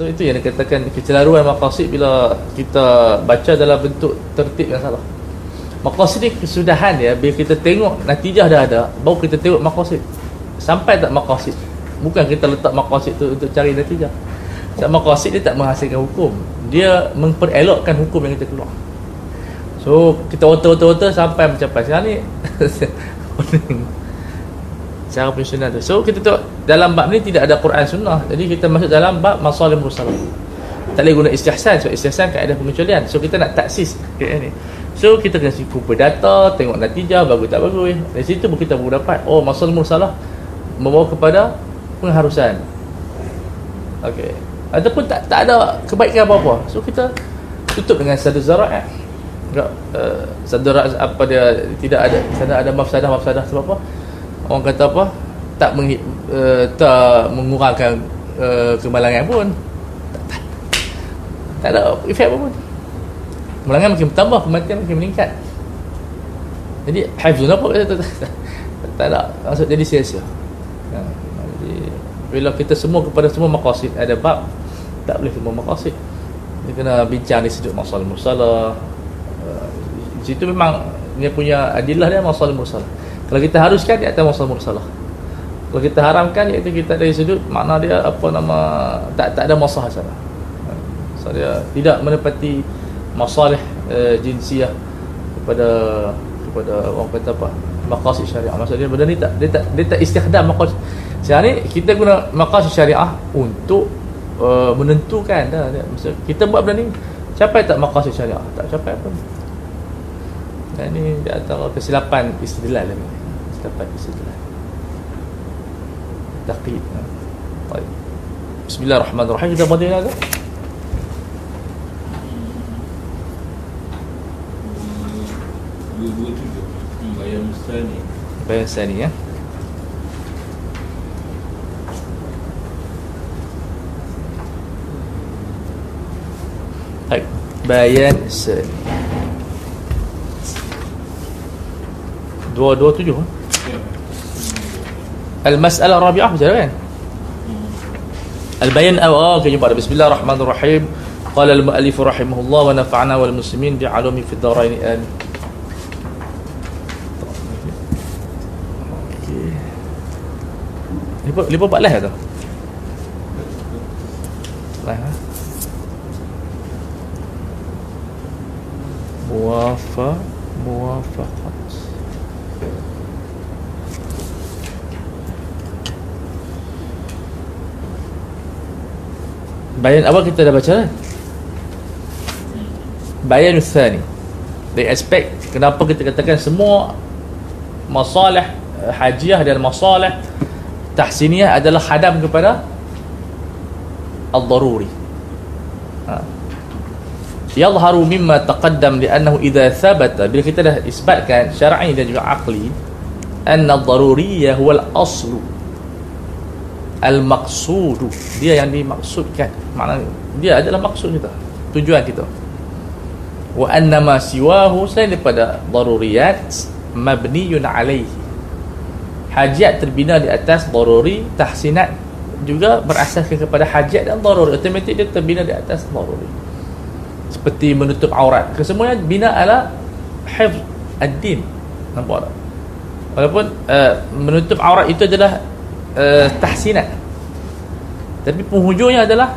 so itu yang dikatakan kecelaruan maqasid bila kita baca dalam bentuk tertib yang salah. Maqasid ni kesudahan dia bila kita tengok natijah dah ada baru kita tengok maqasid. Sampai tak maqasid? Bukan kita letak maqasid tu untuk cari natijah. Sebab maqasid dia tak menghasilkan hukum. Dia memperelokkan hukum yang kita keluar. So kita otor-otor sampai mencapai. Sekarang ni cara penyusunan tu. So kita tengok dalam bab ni tidak ada Quran sunnah. Jadi kita masuk dalam bab masalah mursalah tak boleh guna istihsan sebab istihsan kaedah pengecualian. So kita nak taksis kaedah ni. So kita kena kumpul data tengok natijah bagus tak bagus. Dari situ pun kita boleh dapat oh masalah mursalah membawa kepada pengharusan. Okey. Ataupun tak tak ada kebaikan apa-apa. So kita tutup dengan satu zaraat. Enggak uh, satu apa dia tidak ada sana ada mafsadah mafsadah sebab apa orang kata apa? Tak meng, uh, tak mengurangkan uh, kemalangan pun. Tak, tak, tak ada efek apa pun. Kemalangan makin bertambah kematian makin meningkat. Jadi haifzun apa tak, tak, tak, tak ada. Maksud jadi sia-sia. Ya, jadi bila kita semua kepada semua maqasid ada bab tak boleh semua maqasid. Dia kena bincang di sudut masalah musalah uh, situ memang dia punya adillah dia masalah musalah kalau kita haruskan di atas masalah mursalah. Kalau kita haramkan iaitu kita dari sudut makna dia apa nama tak tak ada masalah sana. So dia tidak menepati masalah uh, jinsiah kepada kepada orang kata apa maqasid syariah. Maksudnya benda ni tak dia tak dia tak istikhdam maqasid. Sekarang ni kita guna maqasid syariah untuk uh, menentukan dah. Maksud kita buat benda ni capai tak maqasid syariah? Tak capai pun. Dan ini di antara kesilapan istidlal ni dapat istidlal taqid baik. Bismillahirrahmanirrahim. Kita mula lagi Bayan Sani ya? Baik. Bayan Sani Dua dua tujuh المسألة الرابعة جلوين البيان أو يبقى بسم الله الرحمن الرحيم قال المؤلف رحمه الله ونفعنا والمسلمين بعلوم في الدارين آمين lipat pak lah tu. Lah. Muwafaqat. Bayan apa kita dah baca? Bayan Uthani Dari aspek Kenapa kita katakan semua Masalah eh, Hajiah dan masalah Tahsiniyah adalah hadam kepada Al-Daruri. Ha. Yalharu mimma taqaddam Liannahu idha thabata. Bila kita dah isbatkan Syar'i dan juga akli Anna al-daruriyah huwal aslu al-maqsudu. Dia yang dimaksudkan maknanya dia adalah maksud kita tujuan kita. Wa annama siwahu selain daripada daruriyat mabniyun alaihi. Hajat terbina di atas daruri tahsinat juga berasaskan kepada hajat dan daruri. Otomatik dia terbina di atas daruri. Seperti menutup aurat. Kesemuanya bina ala hifz ad-din. Nampak tak? Walaupun uh, menutup aurat itu adalah uh, tahsinat. Tapi penghujungnya adalah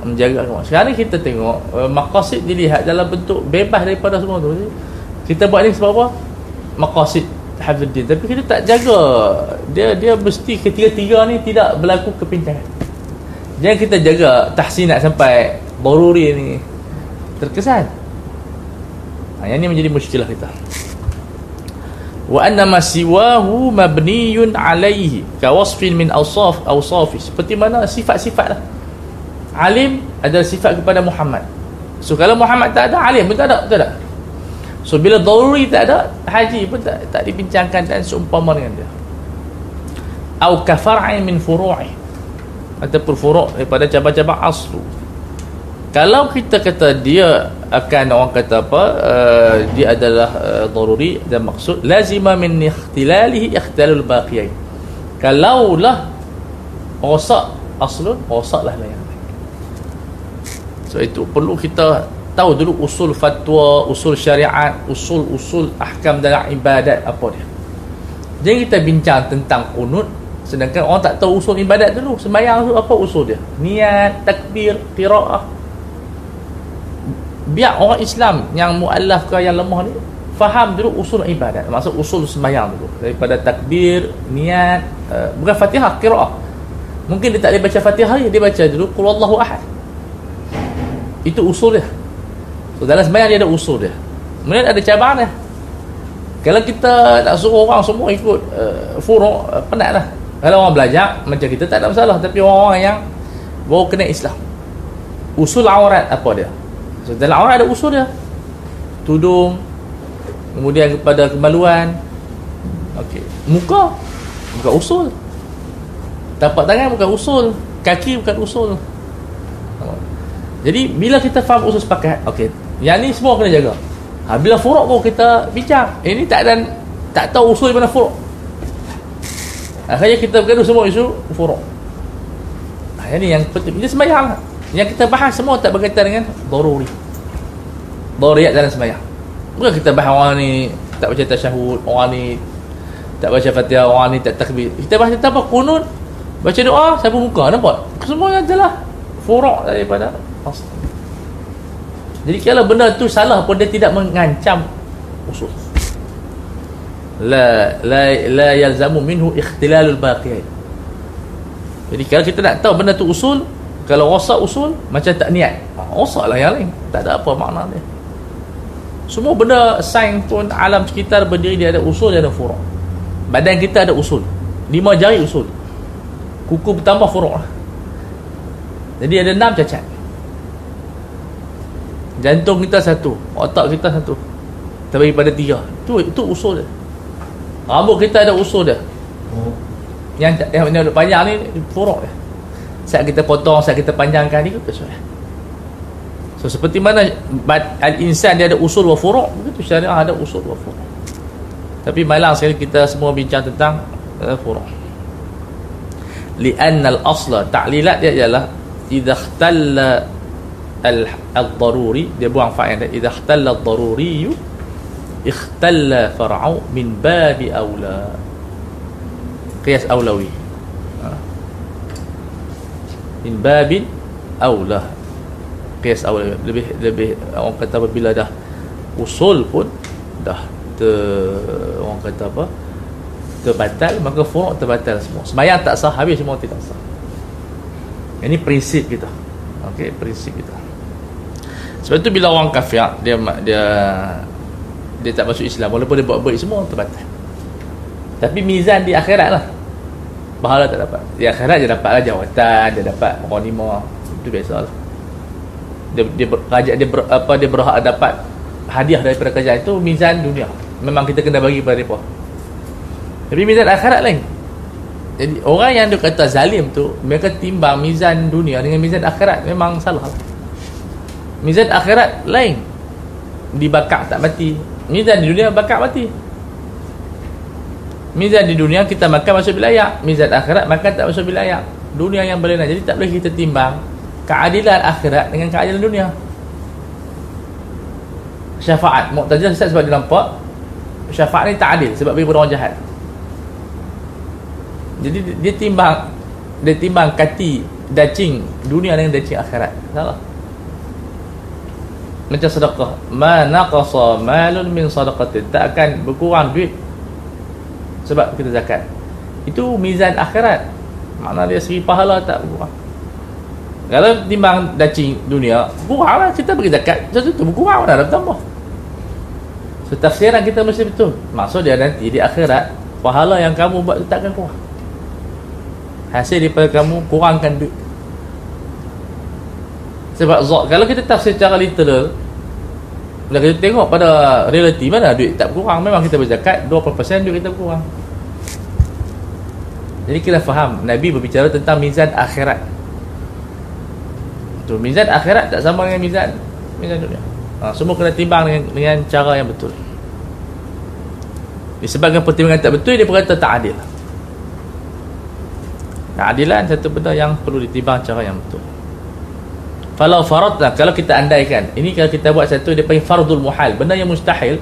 menjaga agama sekarang kita tengok uh, maqasid dilihat dalam bentuk bebas daripada semua tu. Kita buat ni sebab apa? Maqasid hafidin tapi kita tak jaga. Dia dia mesti ketiga-tiga ni tidak berlaku kepincangan jangan kita jaga tahsinat sampai baruri ni terkesan. Ha, yang ni menjadi muskilah kita. Wa anna ma siwahu mabniyun alaihi ka wasfin min awsaf awsafi. Seperti mana sifat-sifat lah alim adalah sifat kepada Muhammad. So kalau Muhammad tak ada alim pun tak ada betul tak? So bila daruri tak ada haji pun tak, tak dibincangkan dan seumpama dengan dia. Au kafar'in min furu'i ataupun furu' daripada cabang-cabang aslu. Kalau kita kata dia akan orang kata apa uh, dia adalah uh, daruri dan maksud lazima min ikhtilalihi ikhtilalul baqiyain. Kalaulah rosak aslun rosaklah lah lain so itu perlu kita tahu dulu usul fatwa usul syariat usul-usul ahkam dalam ibadat apa dia. Jadi kita bincang tentang kunut sedangkan orang tak tahu usul ibadat dulu sembahyang tu apa usul dia? Niat takbir qiraah. Biar orang Islam yang muallaf ke yang lemah ni faham dulu usul ibadat. Maksud usul sembahyang dulu. Daripada takbir niat uh, bukan fatihah qiraah. Mungkin dia tak boleh baca fatihah dia baca dulu qul wallahu ahad itu usul dia. So dalam sembahyang dia ada usul dia. Kemudian ada cabaran dia. Kalau kita nak suruh orang semua ikut uh, furuk uh, penat lah. Kalau orang belajar macam kita tak ada masalah. Tapi orang-orang yang baru kena Islam. Usul aurat apa dia? So dalam aurat ada usul dia. Tudung kemudian kepada kemaluan. Okey muka bukan usul. Tapak tangan bukan usul. Kaki bukan usul jadi bila kita faham usul sepakat okey yang ni semua kena jaga. Ha, bila furuk pun kita bincang ini eh, tak ada tak tahu usul di mana furuk. Akhirnya kita bergaduh semua isu furuk. Ha, ini yang penting. Ini sembahyang. Yang kita bahas semua tak berkaitan dengan daruri. Daruriyat dalam sembahyang. Bukan kita bahas orang ni tak baca tasyahud orang ni tak baca fatihah orang ni tak takbir. Kita bahas tentang apa? Kunut baca doa siapa muka. Nampak? Semuanya adalah furuk daripada jadi kalau benda tu salah pun dia tidak mengancam usul. La la la yalzamu minhu ikhtilalul baqiyat. Jadi kalau kita nak tahu benda tu usul, kalau rosak usul macam tak niat. Ha, rosaklah yang lain. Tak ada apa makna dia. Semua benda sains pun alam sekitar berdiri dia ada usul dia ada furu'. Badan kita ada usul. Lima jari usul. Kuku bertambah furu' lah. Jadi ada enam cacat. Jantung kita satu Otak kita satu. Kita bagi pada tiga. Itu, itu usul dia. Rambut kita ada usul dia. Oh. Yang yang, yang panjang ni Furuk dia. Saat kita potong Saat kita panjangkan ni Kesuai So seperti mana Al-insan dia ada usul wa furuk Begitu syariah ada usul wa furuk. Tapi malang sekali kita semua bincang tentang uh, Furuk. Lianna al-asla Ta'lilat dia ialah Idha ikhtalla al-daruri dia buang fa'il idza ikhtalla ad-daruri ikhtalla far'u min babi aula qiyas aulawi ha. min babi aula qiyas aula lebih lebih orang kata apabila dah usul pun dah ter, orang kata apa terbatal maka furu' terbatal semua. Sembahyang tak sah habis semua tidak sah. Ini prinsip kita. Okey prinsip kita sebab tu bila orang kafir dia dia dia tak masuk Islam walaupun dia buat baik semua terbatas. Tapi mizan di akhirat lah. Pahala tak dapat. Di akhirat dia dapat lah jawatan, dia dapat ghanimah. Itu biasalah. Dia dia ber, raja dia ber, apa dia berhak dapat hadiah daripada kerja itu mizan dunia. Memang kita kena bagi pada mereka. Tapi mizan akhirat lain. Jadi orang yang dia kata zalim tu mereka timbang mizan dunia dengan mizan akhirat memang salah. Lah. Mizan akhirat lain. Dibakar tak mati. Mizan di dunia bakar mati. Mizan di dunia kita makan masuk bilayak. Mizan akhirat makan tak masuk bilayak. Dunia yang berlena Jadi tak boleh kita timbang. Keadilan akhirat dengan keadilan dunia. Syafaat. Muqtazilah sesat sebab dia nampak Syafaat ni tak adil Sebab bagi orang jahat. Jadi dia timbang Dia timbang kati Dacing dunia dengan dacing akhirat. Salah macam sedekah. Ma naqasa malun min sadaqatin. Tak akan berkurang duit sebab kita zakat. Itu mizan akhirat. Mana dia segi pahala tak berkurang. Kalau timbang dacing dunia kurang lah kita bagi zakat sesuatu tu berkurang dah bertambah. So tafsiran kita mesti betul. Maksud dia nanti di akhirat pahala yang kamu buat tak akan kurang. Hasil daripada kamu kurangkan duit sebab zat kalau kita tafsir secara literal bila kita tengok pada realiti mana duit tak kurang memang kita berzakat 20% duit kita kurang jadi kita faham Nabi berbicara tentang mizan akhirat. Tu mizan akhirat tak sama dengan mizan mizan dunia. Ha, semua kena timbang dengan, dengan cara yang betul. Disebabkan pertimbangan tak betul dia berkata tak adil. Keadilan satu benda yang perlu ditimbang cara yang betul Falau faradna kalau kita andaikan ini kalau kita buat satu dia panggil fardul muhal benda yang mustahil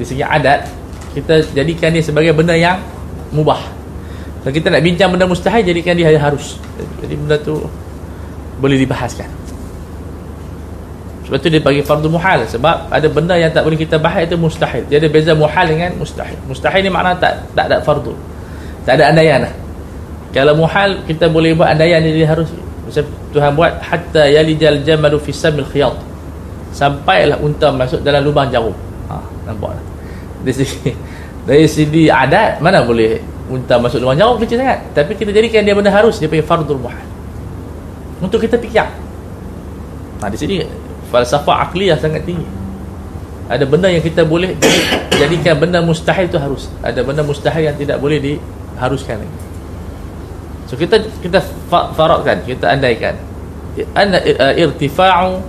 di segi adat kita jadikan dia sebagai benda yang mubah. Kalau kita nak bincang benda mustahil jadikan dia harus. Jadi benda tu boleh dibahaskan. Sebab tu dia bagi fardu muhal sebab ada benda yang tak boleh kita bahas itu mustahil. Ada beza muhal dengan mustahil. Mustahil ni makna tak tak ada fardu tak ada andaian lah. Kalau muhal kita boleh buat andaian jadi harus Tuhan buat hatta yalijal jamalu fi samil khiyat. Sampailah unta masuk dalam lubang jarum. Ha nampak tak? Dari segi dari segi adat mana boleh unta masuk lubang jarum? Kecil sangat. Tapi kita jadikan dia benda harus dia panggil fardul muhal untuk kita fikir. Nah di sini. Falsafah akliyah sangat tinggi. Ada benda yang kita boleh jadikan benda mustahil itu harus. Ada benda mustahil yang tidak boleh diharuskan lagi so kita kita faradkan kita andaikan. Anna uh, irtifa'u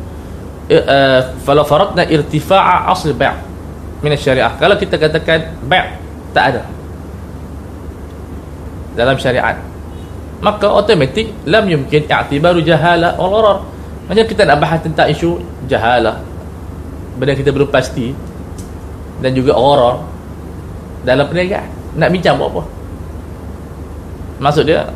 uh, falau faradna irtifa'a asl bai' min syariah. Kalau kita katakan bai' tak ada dalam syariat maka automatik lam yumkin i'tibaru jahala wal gharar macam kita nak bahas tentang isu jahala benda kita belum pasti dan juga gharar dalam perniagaan. Nak bincang buat apa? Maksud dia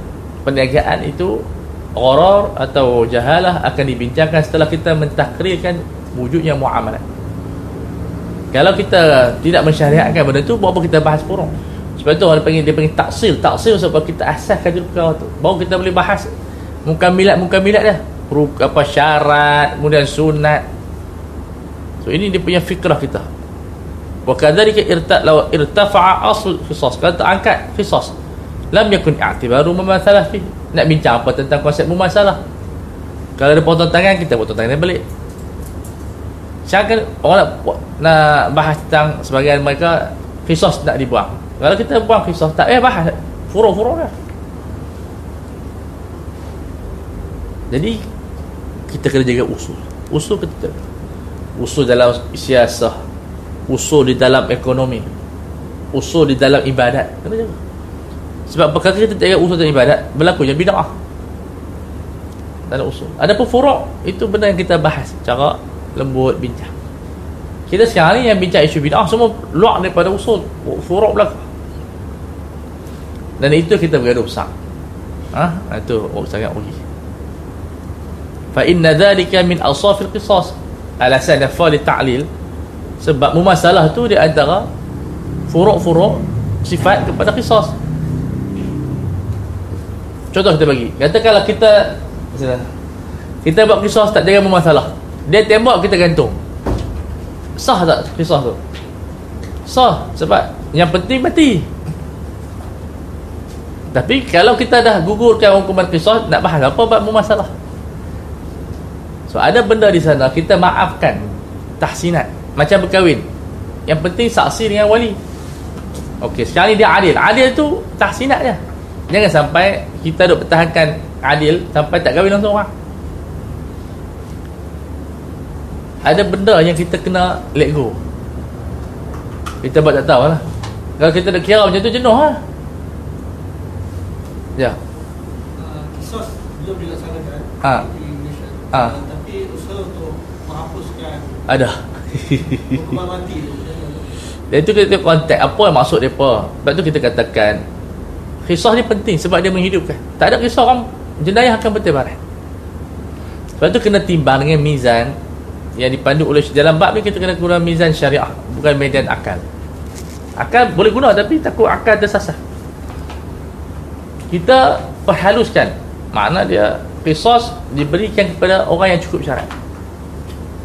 perniagaan itu gharar atau jahalah akan dibincangkan setelah kita mentakrirkan wujudnya muamalat kalau kita tidak mensyariatkan benda tu buat apa kita bahas purung sebab tu orang panggil dia panggil taksil taksil sebab kita asaskan dulu perkara tu baru kita boleh bahas. Mukamilat mukamilat dia. Apa syarat kemudian sunat. So ini dia punya fikrah kita. Wa kadzalika irtafa'a asl qisas kalau terangkat qisas lam yakun i'tibaru mamathalah fi. Nak bincang apa tentang konsep mumasalah. Kalau ada potong tangan kita potong tangan balik. Syarikat orang nak, nak bahas tentang sebagian mereka kisos nak dibuang. Kalau kita buang kisos tak eh bahas. Furuk-furuk dah jadi kita kena jaga usul. Usul kita usul dalam siasah. Usul di dalam ekonomi. Usul di dalam ibadat. Kena jaga sebab perkara kita tak ingat usul dan ibadat berlaku yang bid'ah. Dalam usul. Ada pun furuk itu benda yang kita bahas cara lembut bincang. Kita sekarang ni yang bincang isu bid'ah semua luar daripada usul. Furuk berlaku. Dan itu kita bergaduh besar. Ha? Itu oh, sangat rugi. Fa inna dhalika min asafil qisas. Alasan nafa li ta'lil sebab mumasalah tu di antara furuk-furuk sifat kepada qisas. Contoh kita bagi. Katakanlah kita kita buat kisah tak jangan bermasalah. Dia tembak kita gantung. Sah tak kisah tu? Sah sebab yang penting mati. Tapi kalau kita dah gugurkan hukuman kisah nak bahas apa buat bermasalah. So ada benda di sana kita maafkan tahsinat macam berkahwin. Yang penting saksi dengan wali. Okey, sekarang ni dia adil. Adil tu tahsinat dia. Jangan sampai kita duk pertahankan adil sampai tak kahwin langsung orang. Ada benda yang kita kena let go. Kita buat tak tahu lah. Kalau kita nak kira macam tu jenuh lah. Ya. Uh, kisos belum dilaksanakan Ha. di Indonesia. Ha. Uh, tapi usaha untuk menghapuskan Ada. hukuman mati tu. Dan itu kita konteks apa yang maksud mereka. Sebab tu kita katakan Kisah ni penting sebab dia menghidupkan. Tak ada kisah orang jenayah akan bertebaran. Sebab tu kena timbang dengan mizan yang dipandu oleh dalam bab ni kita kena guna mizan syariah bukan medan akal. Akal boleh guna tapi takut akal tersasar. Kita perhaluskan makna dia qisas diberikan kepada orang yang cukup syarat.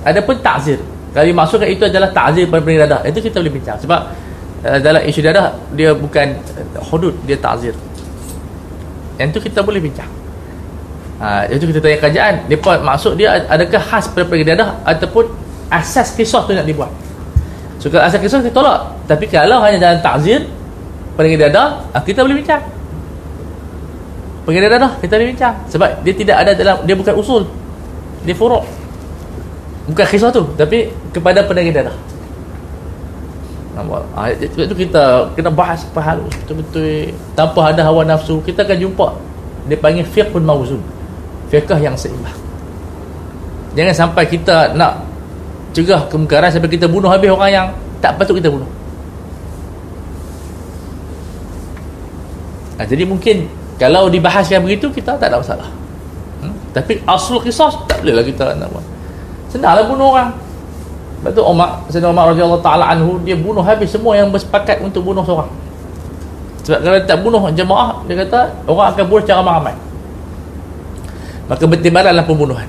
Adapun ta'zir. Kalau dimaksudkan itu adalah ta'zir pada dadah, itu kita boleh bincang sebab uh, dalam isu dadah dia bukan uh, hudud dia ta'zir. Yang tu kita boleh bincang. Ha, itu kita tanya kerajaan mereka maksud dia adakah khas pada dadah ataupun asas kisah tu nak dibuat? So kalau asas kisah kita tolak. Tapi kalau hanya dalam ta'zir pergi dadah ha, kita boleh bincang. Pergi dadah kita boleh bincang. Sebab dia tidak ada dalam dia bukan usul. Dia furuk. Bukan kisah tu tapi kepada pendengar dadah Nampak? Ha, sebab tu kita kena bahas apa betul-betul. Tanpa ada hawa nafsu kita akan jumpa. Dia panggil fiqhun mauzun fiqh yang seimbang. Jangan sampai kita nak cegah kemungkaran sampai kita bunuh habis orang yang tak patut kita bunuh. Ha, jadi mungkin kalau dibahaskan begitu kita tak ada masalah. Hmm? tapi asal kisah tak boleh lah kita nak buat. Senanglah bunuh orang sebab tu Umar Sayyidina Umar radhiyallahu taala anhu dia bunuh habis semua yang bersepakat untuk bunuh seorang. Sebab kalau tak bunuh jemaah dia kata orang akan bunuh secara ramai maka bertimbalanlah pembunuhan.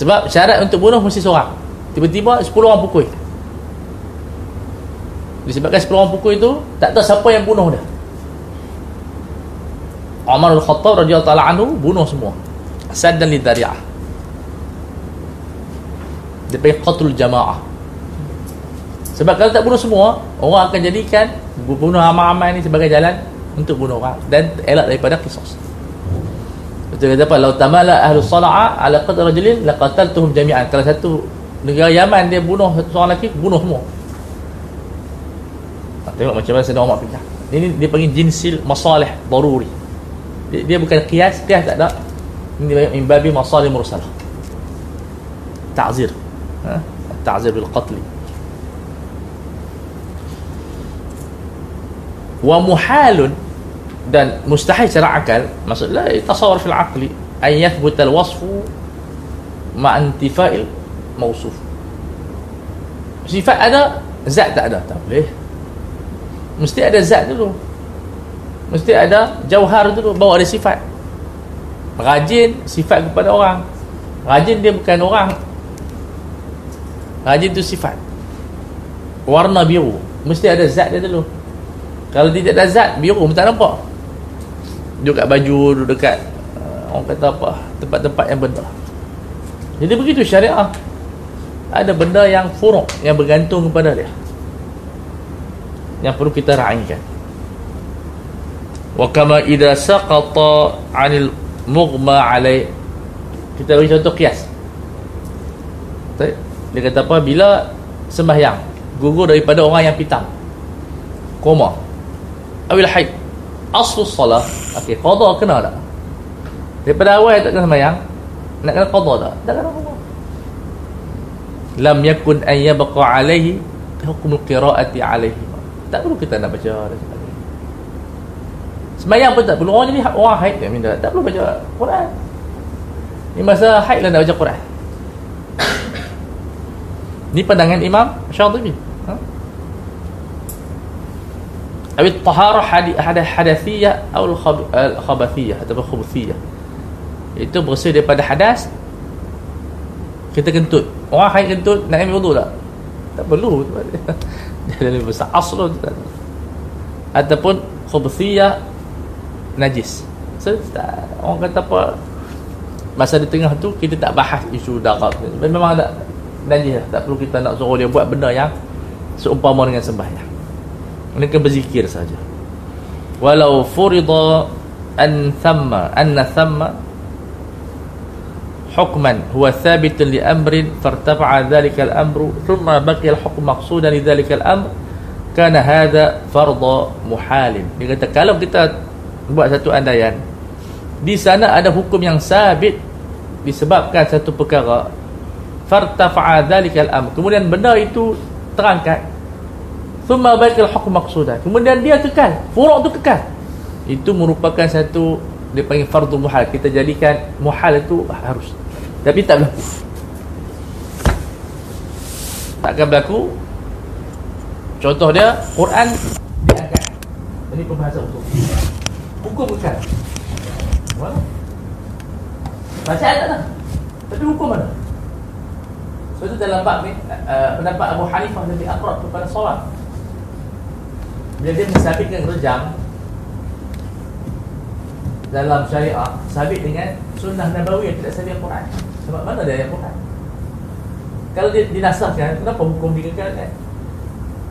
Sebab syarat untuk bunuh mesti seorang. Tiba-tiba 10 orang pukul. Disebabkan 10 orang pukul itu tak tahu siapa yang bunuh dia. Umar al-Khattab radhiyallahu taala anhu bunuh semua. Saddan lidari'ah dia panggil qatul jamaah. Sebab kalau tak bunuh semua orang akan jadikan bunuh ramai-ramai ni sebagai jalan untuk bunuh orang dan elak daripada kisah betul kata apa lau tamala ahlu sala'a ala qadar rajulin laqataltuhum jami'an. Kalau satu negara Yaman dia bunuh satu seorang lelaki bunuh semua. Tengok macam mana sedang Umar fikir ini dia panggil jinsil masalih daruri. Dia, dia bukan kias kias tak ada. Ini imbabi masalih mursalah ta'zir? Ta'zir bil qatl wa muhalun dan mustahil secara akal maksudnya tasawwur fil aqli an yathbut al wasfu ma intifa'il mawsuf sifat ada zat tak ada tak boleh mesti ada zat dulu mesti ada jauhar dulu bawa ada sifat rajin sifat kepada orang. rajin dia bukan orang rajin tu sifat. Warna biru. Mesti ada zat dia dulu. Kalau tidak ada zat biru tak nampak. Duduk kat baju duduk dekat uh, orang kata apa tempat-tempat yang benda. Jadi begitu syariah. Ada benda yang furuk yang bergantung kepada dia. Yang perlu kita raikan. Wa kama idza saqata 'anil mughma 'alai. Kita bagi contoh kias dia kata apa? Bila sembahyang gugur daripada orang yang pitam koma. Awil haid. Aslu salah okey qada kena tak? Daripada awal tak kena sembahyang nak kena qada tak? Tak kena qada lam yakun an yabqa alaihi hukum qiraati alaihi tak perlu kita nak baca Semayang pun tak perlu. Orang jadi orang haid Tak perlu baca Quran. Ini masa haid lah nak baca Quran Ini pandangan Imam ha? Awit tahara hadathiyah Atau khabathiyah Atau khubuthiyah. Itu bersih daripada hadas. Kita kentut. Orang haid kentut Nak ambil wudu tak? Tak perlu. Dia lebih besar Aslu Ataupun khubuthiyah najis. So, orang kata apa? Masa di tengah tu kita tak bahas isu darab memang ada najis lah. tak perlu kita nak suruh dia buat benda yang seumpama dengan sembahyang mereka berzikir saja walau furida an thamma anna thamma hukman huwa thabitun li amrin fartafa'a dhalika al-amru thumma baqiya al-hukm maqsudan li dhalika al-amr kana hadha farda muhalin dia kata kalau kita buat satu andaian di sana ada hukum yang sabit disebabkan satu perkara fartafa'a dhalikal am kemudian benda itu terangkat. Thumma baikal hukm maqsudan kemudian dia kekal. Furu' tu kekal. Itu merupakan satu dia panggil fardu muhal. Kita jadikan muhal itu harus. Tapi tak berlaku. Takkan berlaku? Contoh dia Quran diangkat ini pembahasan Hukum. Mana? Bacaan tak tak? Tapi hukum mana? Sebab itu dalam bab ni uh, Pendapat Abu Hanifah lebih akrab kepada solat. Bila dia mensabitkan rejam Dalam syariah Sabit dengan sunnah Nabawi yang tidak sabit Al-Quran. Sebab mana dia yang Quran? Kalau dia dinasahkan Kenapa hukum dikekalkan?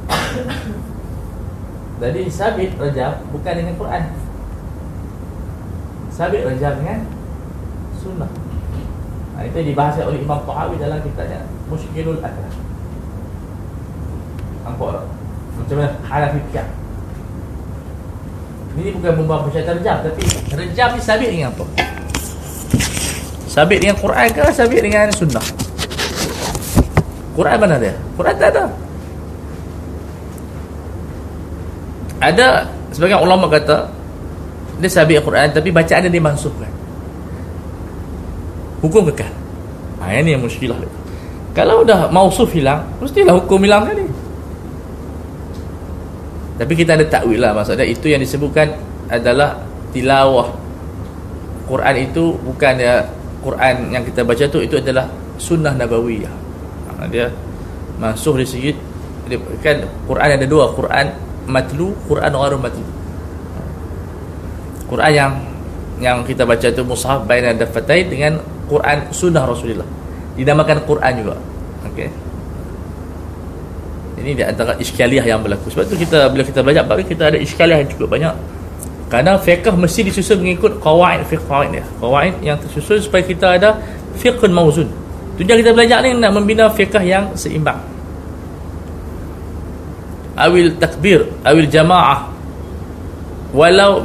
Jadi sabit rejam bukan dengan Quran. Sabit rajam dengan sunnah. Ha, itu dibahas oleh Imam Tahawi dalam kitabnya Akram nampak tak? macam mana Hanafi Fiqh Ini bukan membahas persyaratan rejam Tapi rejam ni sabit dengan apa? Sabit dengan Quran ke sabit dengan sunnah? Quran mana dia? Quran tak ada Ada Sebagian ulama kata Dia sabit Quran Tapi bacaan dia dimansuhkan Hukum kekal ha, Ini yang muskilah dia Kalau dah mausuf hilang Mestilah hukum hilang kali Tapi kita ada takwil lah Maksudnya itu yang disebutkan Adalah tilawah. Quran itu bukan ya Quran yang kita baca tu Itu adalah sunnah nabawiyah. Dia Mansuh di segi Kan Quran ada dua Quran matlu Quran gharu matlu. Quran yang yang kita baca tu mushaf baina dafatain dengan Quran sunnah Rasulullah dinamakan Quran juga. Okey. Ini di antara iskaliah yang berlaku. Sebab tu kita bila kita belajar bab kita ada iskaliah yang cukup banyak. Kerana fiqh mesti disusun mengikut qawaid fiqh qawaid dia. Qawaid yang tersusun supaya kita ada fiqh mauzun tujuan kita belajar ni nak membina fiqh yang seimbang. Awil takbir awil jamaah. Walau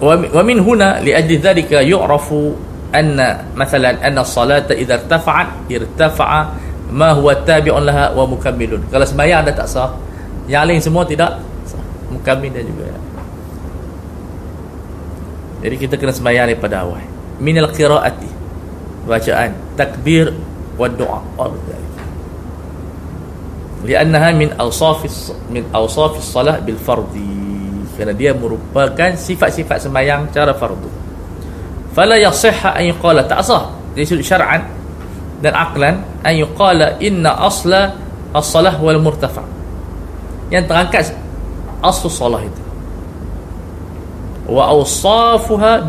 wa min huna li ajli dhalika yu'rafu anna mathalan anna as-salata idza irtafa'at irtafa'a ma huwa tabi'un laha wa mukammilun. Kalau sembahyang dah tak sah yang lain semua tidak sah. Mukammil dan juga. Jadi kita kena sembahyang daripada awal. Minal qiraati bacaan takbir wa doa li'annaha min awsafis min awsafis salah bil fardi. Kerana dia merupakan sifat-sifat sembahyang cara fardu fala yasihha an yuqala. Ta'sah dari sudut syar'an dan aqlan. An yuqala inna asla as-salah wal murtafa. Yang terangkat asal salah itu. Wa awsafuha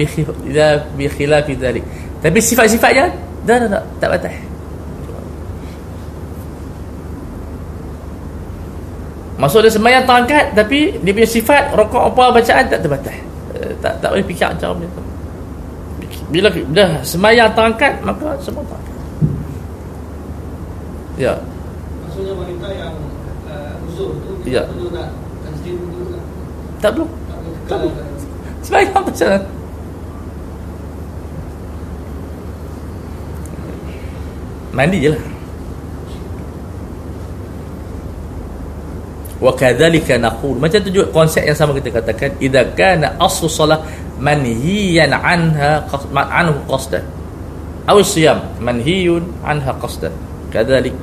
bi khilafi dhalik. Tapi sifat-sifatnya dah dah tak tak batal. Maksud dia sembahyang terangkat tapi dia punya sifat rokok apa bacaan tak terbatas. Uh, tak tak boleh fikir macam tu. Bila dah sembahyang terangkat maka semua terangkat. Ya. Maksudnya wanita yang uh, uzur tu ya. perlu nak dulu lah. Tak perlu. Tak perlu. Sembahyang macam mana? Mandi je lah. Wa kadzalika naqul. Macam tu juga konsep yang sama kita katakan idza kana aslu salah manhiyan anha anhu qasdan aw siyam manhiyun anha qasdan kadzalik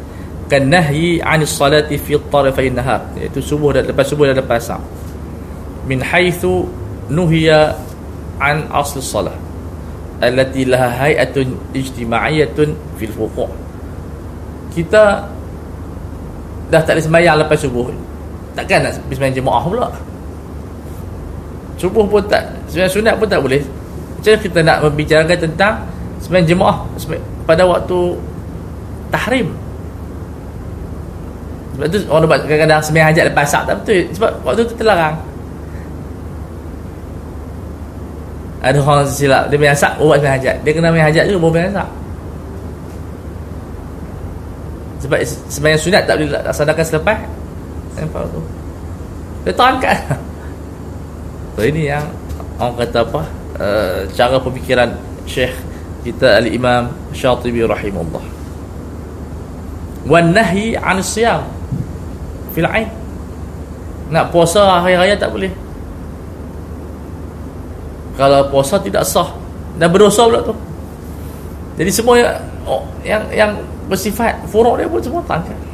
kan nahyi an salati fi tarafayn nahar. Iaitu subuh dan lepas subuh dan lepas asar. Min haitsu nuhiya an asl salah allati laha hay'atun ijtima'iyyatun fil fuqu' kita dah tak boleh sembahyang lepas subuh takkan nak sembahyang jemaah pula. Subuh pun tak sembahyang sunat pun tak boleh. Macam kita nak membicarakan tentang sembahyang jemaah pada waktu tahrim? Sebab tu orang buat kadang-kadang sembahyang hajat lepas asar tak betul. Sebab waktu tu terlarang. Ada orang silap dia biasa buat sembahyang hajat. Dia kena sembahyang hajat juga buat sembahyang asar sebab sembahyang sunat tak boleh laksanakan selepas Nampak tu. Dia terangkat So ini yang Orang kata apa? Uh, Cara pemikiran Syekh kita Al-Imam Syatibi Rahimullah Wan nahi an siyam Fil'ain Nak puasa hari raya tak boleh. Kalau puasa tidak sah Dan berdosa pula tu. Jadi semua yang oh, yang, yang bersifat furuk dia pun semua tangkap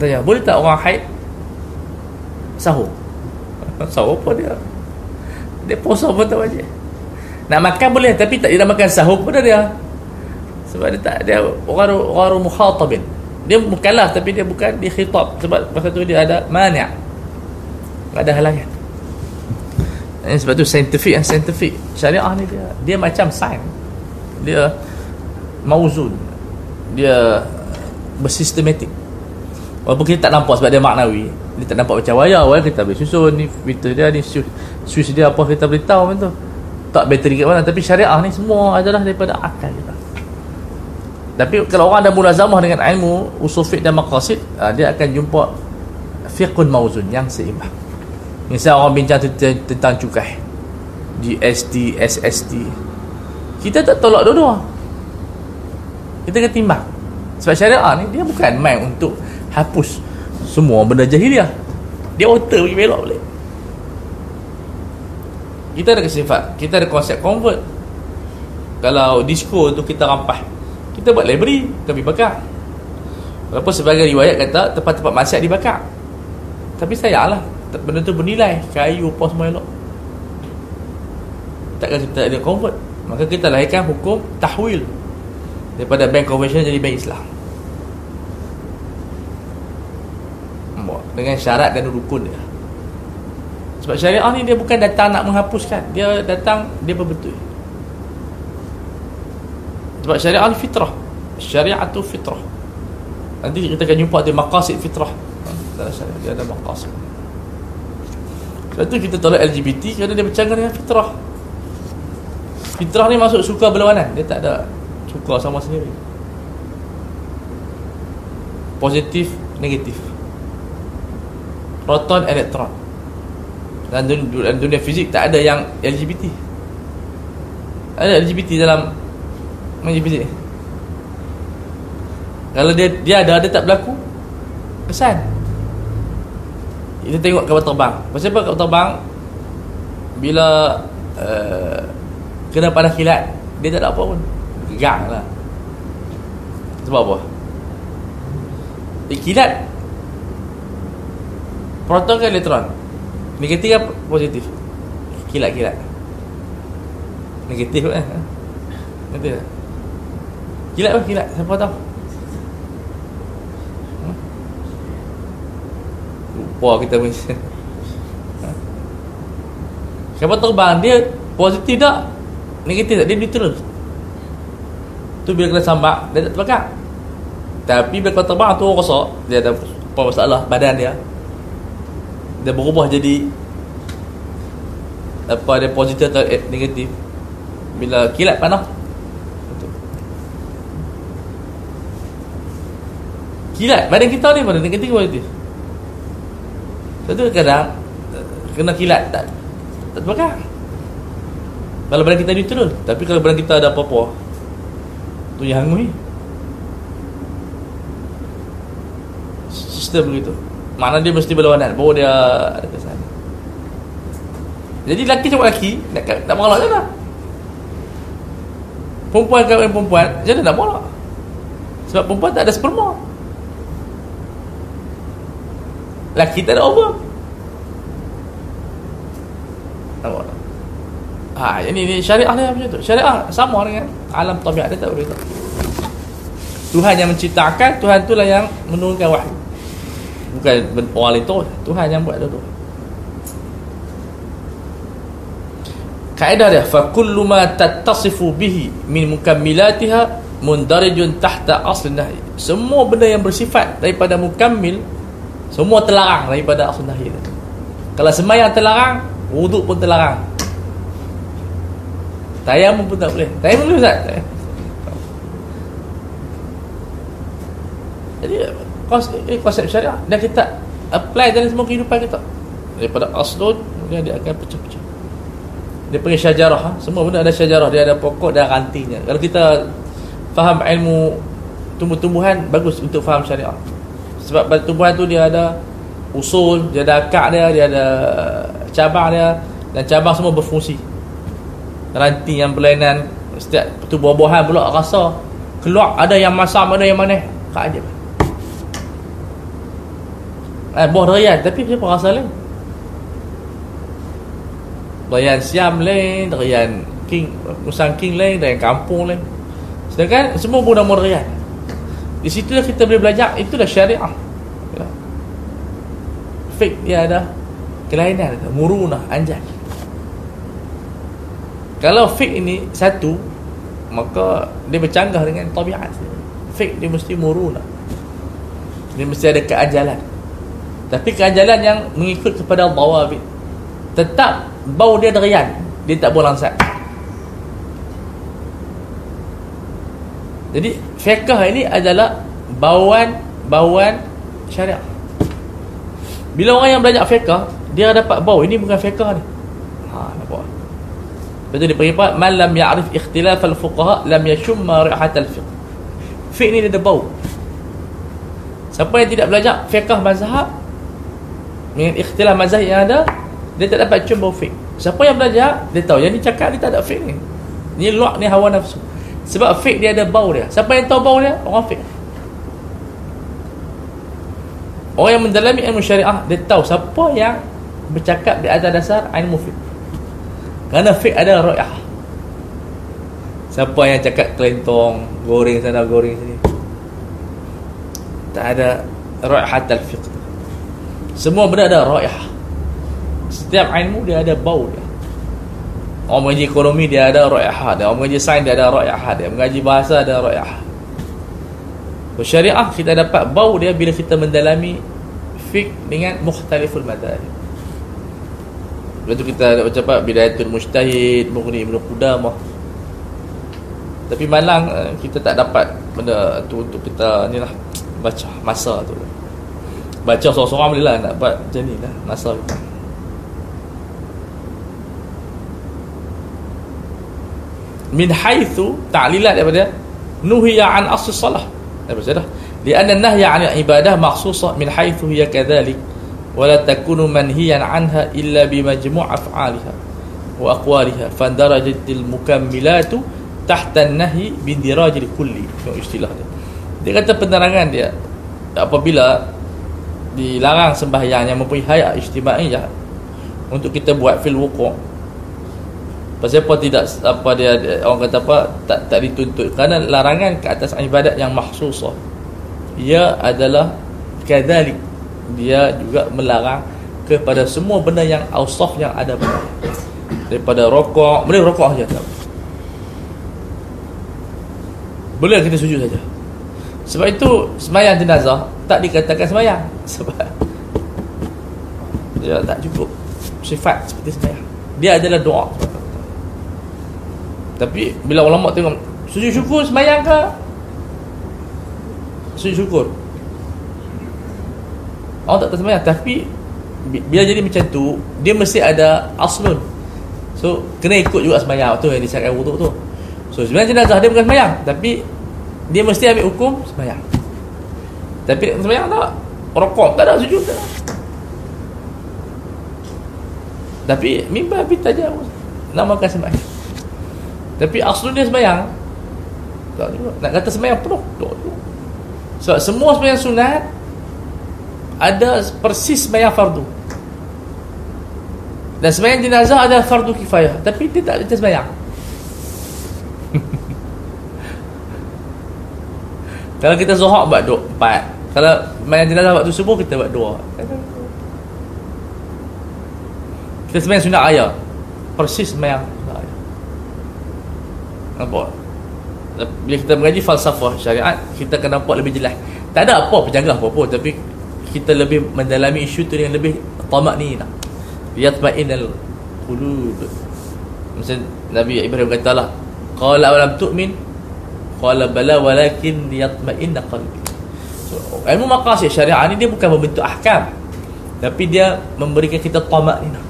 Tanya, boleh tak orang haid sahur? sahur apa dia? Dia puasa pun tak wajib. Nak makan boleh tapi tak dia makan sahur pun dia. Sebab dia tak dia orang orang mukhatabin. Dia mukallaf tapi dia bukan di khitab sebab pasal tu dia ada mani'. Ada halangan. Eh, sebab tu scientific and scientific syariah ni dia dia macam sains. Dia mauzun. Dia bersistematik Walaupun kita tak nampak sebab dia maknawi. Dia tak nampak macam wayar Wayar kita boleh susun ni Meter dia ni Switch dia apa kita boleh tahu tu. Tak bateri kat mana Tapi syariah ni semua adalah daripada akal kita. Tapi kalau orang ada mulazamah dengan ilmu Usul fiqh dan maqasid uh, Dia akan jumpa fiqhun mauzun yang seimbang. Misal orang bincang tentang cukai GST SST kita tak tolak dua-dua. Kita kena timbang sebab syariah ni dia bukan main untuk hapus semua benda jahiliah. Dia alter pergi belok balik. Kita ada kesifat kita ada konsep convert. Kalau disco tu kita rampas kita buat library kami bakar. Walaupun sebagai riwayat kata tempat-tempat masyarakat dibakar. Tapi sayanglah benda tu bernilai kayu apa semua elok. Takkan kita ada convert. Maka kita lahirkan hukum tahwil daripada bank convention jadi bank Islam dengan syarat dan rukun dia. Sebab syariah ni dia bukan datang nak menghapuskan. Dia datang dia berbetul. Sebab syariah ni fitrah. Syariah tu fitrah. Nanti kita akan jumpa dia maqasid fitrah. Dalam syariah dia ada maqasid. Sebab tu kita tolak LGBT kerana dia bercanggah dengan fitrah. Fitrah ni masuk suka berlawanan. Dia tak ada suka sama sendiri. Positif negatif proton elektron dan dunia, dunia fizik tak ada yang LGBT ada LGBT dalam LGBT kalau dia dia ada ada tak berlaku kesan. Kita tengok kapal terbang. Pasal apa kapal terbang? Bila uh, kena pada kilat dia tak ada apa pun. Gegang lah. Sebab apa? Eh, kilat proton ke elektron Negatif apa positif? Kilat-kilat. Negatif kan? Negatif. Kilat apa kilat? Siapa tahu? Hmm? Lupa kita mesti. Siapa terbang dia positif tak? Negatif tak? Dia neutral. Tu bila kena sambak dia tak terbakar. Tapi bila kau terbang tu rosak, dia ada apa masalah badan dia dia berubah jadi apa dia positif atau negatif. Bila kilat panah. Kilat badan kita ni pada negatif positif? Satu kadang kena kilat tak tak terbakar. Kalau badan kita neutral tapi kalau badan kita ada apa-apa tu yang hangui sistem begitu mana dia mesti berlawanan? Baru dia ada kesan. Jadi lelaki cakap lelaki Nak, nak mengalah je lah. Perempuan kahwin perempuan Jadi nak mengalah Sebab perempuan tak ada sperma. Lelaki tak ada over. Nampak tak? Ha, ini, ini syariah dia macam tu. Syariah sama dengan alam tabiat dia tak boleh tak Tuhan yang menciptakan Tuhan itulah yang menurunkan wahyu bukan orang lain tu Tuhan yang buat tu kaedah dia fa kullu ma tattasifu bihi min mukammilatiha mundarijun tahta asl nahi semua benda yang bersifat daripada mukammil semua terlarang daripada asl nahi kalau sembahyang terlarang wuduk pun terlarang. Tayamum pun tak boleh. Tayamum boleh tak jadi konsep, eh, konsep syariah dan kita apply dalam semua kehidupan kita. Daripada aslun kemudian dia akan pecah-pecah. Dia panggil syajarah ha? semua benda ada syajarah. Dia ada pokok dan rantingnya kalau kita faham ilmu tumbuh-tumbuhan bagus untuk faham syariah. Sebab pada tumbuhan tu dia ada usul dia ada akar dia dia ada cabang dia dan cabang semua berfungsi. Ranting yang berlainan setiap tu buah-buahan pula rasa keluar. Ada yang masam ada yang mana kak aja eh, buah durian tapi siapa rasa lain durian siam lain durian king musang king lain durian kampung lain. Sedangkan semua pun nama durian di situ lah kita boleh belajar itulah syariah. Ya. fake dia ada kelainan murunah anjay. Kalau fake ini satu maka dia bercanggah dengan tabiat. Fake dia mesti murunah dia mesti ada keajalan tapi keanjalan yang mengikut kepada dawabit Tetap bau dia derian Dia tak boleh langsat. Jadi fiqah ini adalah Bauan Bauan syariah. Bila orang yang belajar fiqh dia dapat bau. Ini bukan fiqh ni. Ha nampak betul dia panggil apa man lam ya'rif ikhtilaf al fuqaha lam yashumma rihat al fiqh. Fiqh ni dia ada bau. Siapa yang tidak belajar fiqh mazhab dengan ikhtilaf mazhab yang ada dia tak dapat cium bau fiqh siapa yang belajar dia tahu. Yang ni cakap dia tak ada fiqh ni. Ni luak ni hawa nafsu. Sebab fiqh dia ada bau dia. Siapa yang tahu bau dia orang fiqh Orang yang mendalami ilmu syariah Dia tahu siapa yang Bercakap di atas dasar ilmu fiqh Kerana fiqh ada ru'yah Siapa yang cakap kelentong Goreng sana goreng sini. Tak ada Ru'yah al-fiqh Semua benda ada ru'yah Setiap ilmu dia ada bau dia Orang mengaji ekonomi dia ada ru'yah dia Orang mengaji sains dia ada ru'yah dia Mengaji bahasa ada ru'yah Syariah kita dapat bau dia bila kita mendalami fik dengan mukhtaliful madhab. Lepas tu kita ada baca apa Bidayatul Mujtahid, Mughni Ibn Qudamah. Tapi malang eh, kita tak dapat benda tu untuk kita ni lah baca masa tu. Baca sorang-sorang boleh lah Nak buat macam ni lah Nasar Min haithu Ta'lilat daripada Nuhiya an asus salah. Daripada sejarah Di anna nahya an ibadah Maksusa Min haithu hiya kathalik Wala takunu manhiyan anha Illa bimajmu' af'aliha Wa akwaliha Fandarajatil mukammilatu Tahta nahi Bindirajil kulli. Istilah dia. Dia kata penerangan dia Apabila dilarang sembahyang yang mempunyai hayat ijtimaiyah untuk kita buat fil wuqu' pasal apa tidak apa dia orang kata apa tak tak dituntut. Kerana larangan ke atas ibadat yang mahsusah ia adalah kadalik. Dia juga melarang kepada semua benda yang ausaf yang ada pada daripada rokok boleh rokok saja tak? Boleh kita sujud saja. Sebab itu semayang jenazah tak dikatakan semayang sebab dia tak cukup sifat seperti semayang dia adalah doa tapi bila ulama tengok sujud syukur sembahyang ke? Sujud syukur. Orang tak sembahyang tapi bila jadi macam tu, dia mesti ada aslun. So, kena ikut juga sembahyang tu yang disyaratkan wuduk tu. So, sebenarnya jenazah dia bukan sembahyang, tapi dia mesti ambil hukum sembahyang. Tapi sembahyang tak rokok tak ada sujud tak. Tapi mimpi tapi tajam namakan sembahyang. Tapi asal dia sembahyang Tak juga. Nak kata sembahyang penuh Tak juga. Sebab semua sembahyang sunat Ada persis sembahyang fardu. Dan sembahyang jenazah ada fardu kifayah. Tapi dia tak ada sembahyang Kalau kita zuhak buat dua Empat. Kalau sembahyang jenazah waktu subuh Kita buat dua. Kita sembahyang sunat ayah Persis sembahyang nampak? Bila kita mengaji falsafah syariat kita akan nampak lebih jelas. Tak ada apa penjaga apa pun tapi kita lebih mendalami isu tu dengan lebih tamak ni lah yatma'innal qulub macam Nabi Ibrahim kata lah qala awalam tu'min qala bala walakin yatma'inna qalbi. So, ilmu maqasid syariat ni dia bukan membentuk ahkam tapi dia memberikan kita tamak ni ha?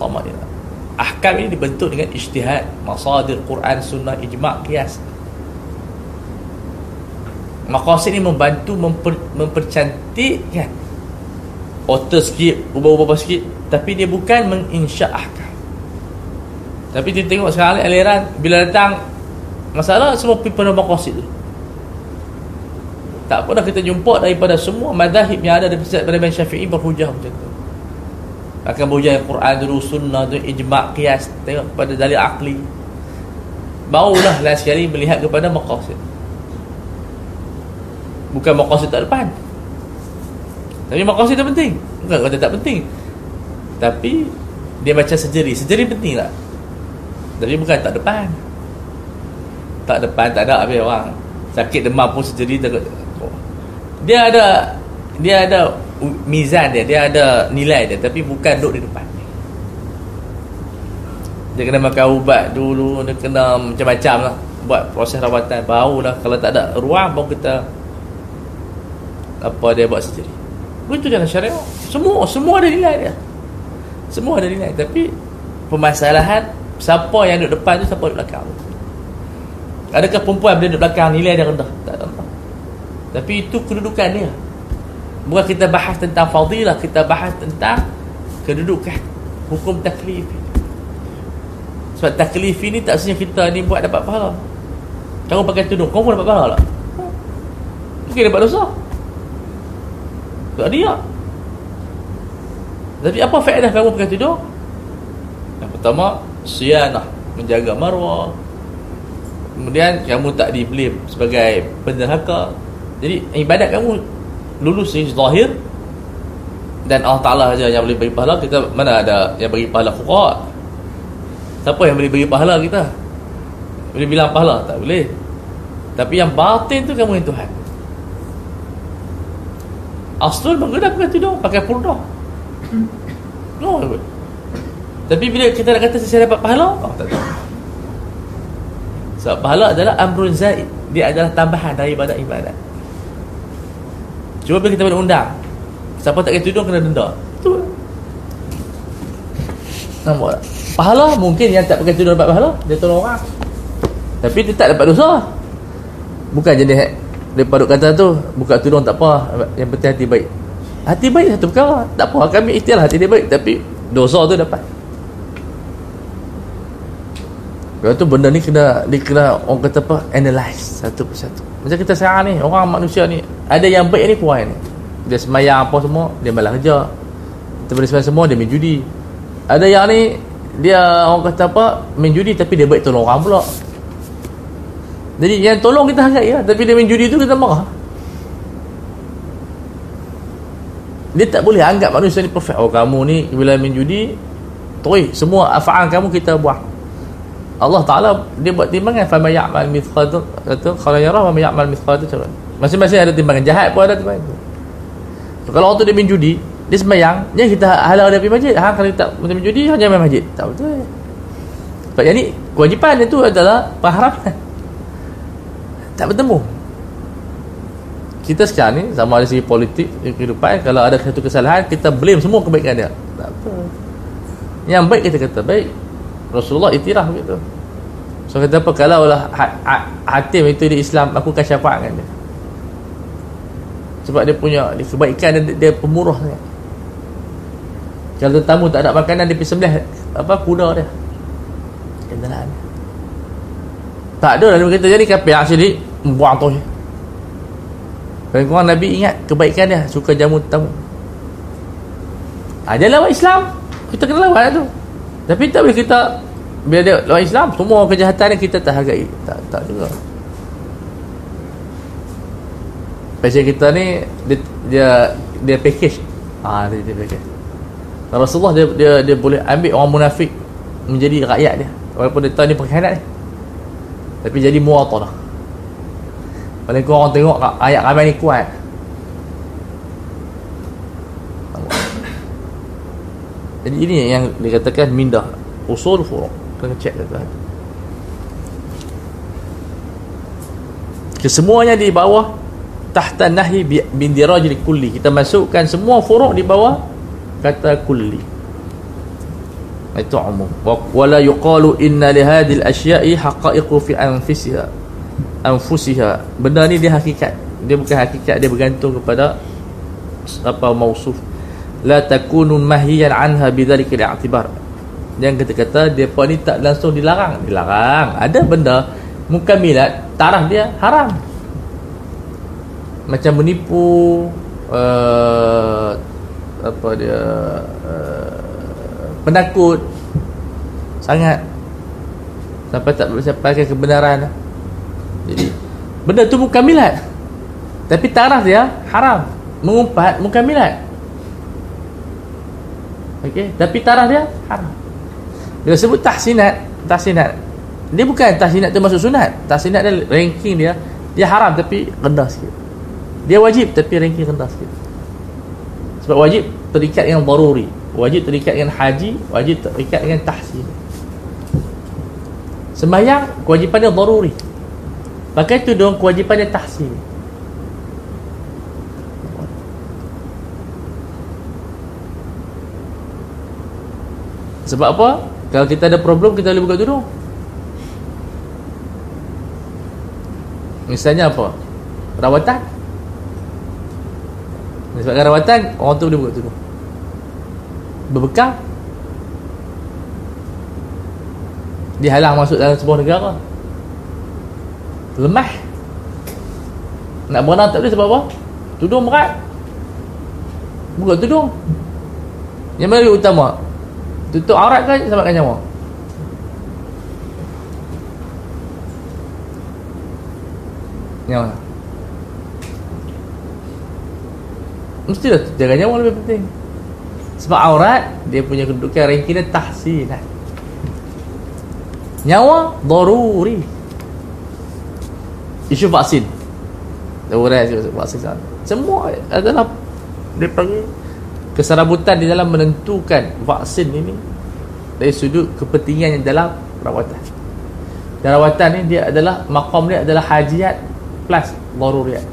tamak ni ahkam ini dibentuk dengan ijtihad masadir Quran sunnah ijma' qiyas. Maqasid ini membantu memper, mempercantik kan otor sikit ubah-ubah sikit tapi dia bukan menginsya ahkam tapi kita tengok sekarang aliran bila datang masalah semua pergi pada maqasid tu. Tak pernah kita jumpa daripada semua madhahib yang ada daripada Imam Syafi'i berhujah macam tu. Akan berhujah Quran dulu sunnah tu ijma' qiyas tengok pada dalil akli barulah lain sekali melihat kepada maqasid. Bukan maqasid tak depan. Tapi maqasid tu penting. Bukan kata tak penting. Tapi dia macam sejeri. Sejeri penting tak tapi bukan tak depan. Tak depan tak ada habis orang. Sakit demam pun takut. Dia ada dia ada mizan dia dia ada nilai dia tapi bukan duduk di depan dia. Kena makan ubat dulu dia kena macam-macam lah. Buat proses rawatan barulah. Kalau tak ada ruang baru kita apa dia buat sendiri. Begitu dalam syariat. Semua semua ada nilai dia. Semua ada nilai. Tapi permasalahan siapa yang duduk depan tu siapa duduk belakang. Adakah perempuan bila duduk belakang nilai dia rendah? Tak ada. Tapi itu kedudukan dia. Bukan kita bahas tentang fadilah, kita bahas tentang kedudukan hukum taklif. Sebab taklif ini tak sebenarnya kita ni buat dapat pahala. Kamu pakai tudung, kamu pun dapat pahala tak? Mungkin dapat dosa. Tak dia. Tapi apa faedah kamu pakai tudung? Yang pertama, sianah, menjaga marwah. Kemudian kamu tak dibelim sebagai penderhaka. Jadi ibadat kamu lulus ni zahir dan Allah Taala saja yang boleh beri pahala. Kita mana ada yang beri pahala fuqara siapa yang boleh beri pahala kita? Boleh bilang pahala? Tak boleh. Tapi yang batin tu kamu yang Tuhan. Aslul menggunakan tudung pakai purdah no tapi bila kita nak kata saya dapat pahala oh, tak tahu. Sebab pahala adalah amrun zaid. Dia adalah tambahan daripada ibadat Cuba bila kita boleh undang. Siapa tak kena tudung kena denda. Itu Nampak tak? Pahala mungkin yang tak pakai tudung dapat pahala Dia tolong orang. Tapi dia tak dapat dosa. Bukan jenis Daripada kata tu Buka tudung tak apa Yang penting hati baik. Hati baik satu perkara. Tak apa kami ikhtiar hati dia baik Tapi dosa tu dapat Lepas tu benda ni kena Dia kena orang kata apa Analyze satu persatu. Macam kita sekarang ni Orang manusia ni Ada yang baik ni kuat ni. Dia semayang apa semua Dia malah kerja. Semayang semua Dia main judi. Ada yang ni Dia orang kata apa Main judi tapi dia baik tolong orang pula. Jadi yang tolong kita hargai ya Tapi dia main judi tu kita marah. Dia tak boleh anggap manusia ni perfect. Oh kamu ni bila main judi Terus semua afa'al kamu kita buang Allah Taala dia buat timbangan. Fa ya'mal mithqal kata kalau yarah wa may ya'mal mithqal cara masing-masing ada timbangan. Jahat pun ada timbangan so, kalau orang tu dia main judi dia sembahyang dia kita halau dia pergi masjid. Ha kalau tak main judi hanya main masjid. Tak betul. Sebab yang ni kewajipan itu adalah pahram tak bertemu. Kita sekarang ni sama ada segi politik kehidupan kalau ada satu kesalahan kita blame semua kebaikan dia. Tak betul yang baik kita kata baik Rasulullah itiraf begitu so kata apa? Kalau lah hatim itu di Islam aku akan syafaat dengan dia. Sebab dia punya dia kebaikan dia, dia pemurah sangat kalau tetamu tak ada makanan dia pergi sembelih apa kuda dia. Kendaraan tak ada lah dia kata jadi kapi asli buang tu kalau Nabi ingat kebaikan dia. Suka jamu tetamu. Ha, dia lawan Islam. Kita kena lawan tu tapi tak boleh kita bila dia lawan Islam semua kejahatan yang kita tak hargai. Tak tak juga. Pasal kita ni dia dia, dia package. Ha, dia, dia package. Rasulullah dia, dia dia boleh ambil orang munafik menjadi rakyat dia. Walaupun dia tahu ni pengkhianat ni. Tapi jadi muwatanah. Paling kau orang tengok ayat ramai ni kuat. Jadi ini yang dikatakan mindah. Usul furu' kena cek tuan. Kesemuanya di bawah tahta nahi bin dirajil kulli. Kita masukkan semua furu' di bawah kata kulli. Itu umum. Wala yuqalu inna li hadhihi al-asya'i haqa'iqu fi anfusiha anfusiha. Benda ni dia hakikat. Dia bukan hakikat dia bergantung kepada apa mausuf la takunu mahiyan anha bidzalika i'tibar. Yang kata-kata depa ni tak langsung dilarang. Dilarang. Ada benda mukamilat taraf dia haram. Macam menipu uh, apa dia uh, penakut. Sangat. Sampai tak bisa pakai kebenaran. Jadi benda tu mukamilat tapi taraf dia haram. Mengumpat mukamilat Okey, tapi taraf dia haram. Bila sebut tahsinat, tahsinat. Dia bukan tahsinat tu masuk sunat. Tahsinat dia ranking dia dia haram tapi rendah sikit. Dia wajib tapi ranking rendah sikit. Sebab wajib terikat dengan daruri. Wajib terikat dengan haji, wajib terikat dengan tahsin. Sembahyang kewajipan dia daruri. Pakai tudung kewajipan dia tahsin. Sebab apa? Kalau kita ada problem kita boleh buka tudung. Misalnya apa? Rawatan. Sebabkan rawatan orang tu boleh buka tudung. Berbekal. Dihalang masuk dalam sebuah negara. Lemah. Nak berenang tak boleh sebab apa? Tudung berat. Buka tudung. Yang mana utama tutup aurat ke selamatkan nyawa? Mana mestilah jaga nyawa lebih penting. Sebab aurat dia punya kedudukan ranking dia tahsilan nyawa daruri. Isu vaksin. Orang isu vaksin. Semua adalah dia panggil keserabutan di dalam menentukan vaksin ini dari sudut kepentingan yang dalam rawatan dan rawatan ni dia adalah maqam dia adalah hajiat plus daruriyat.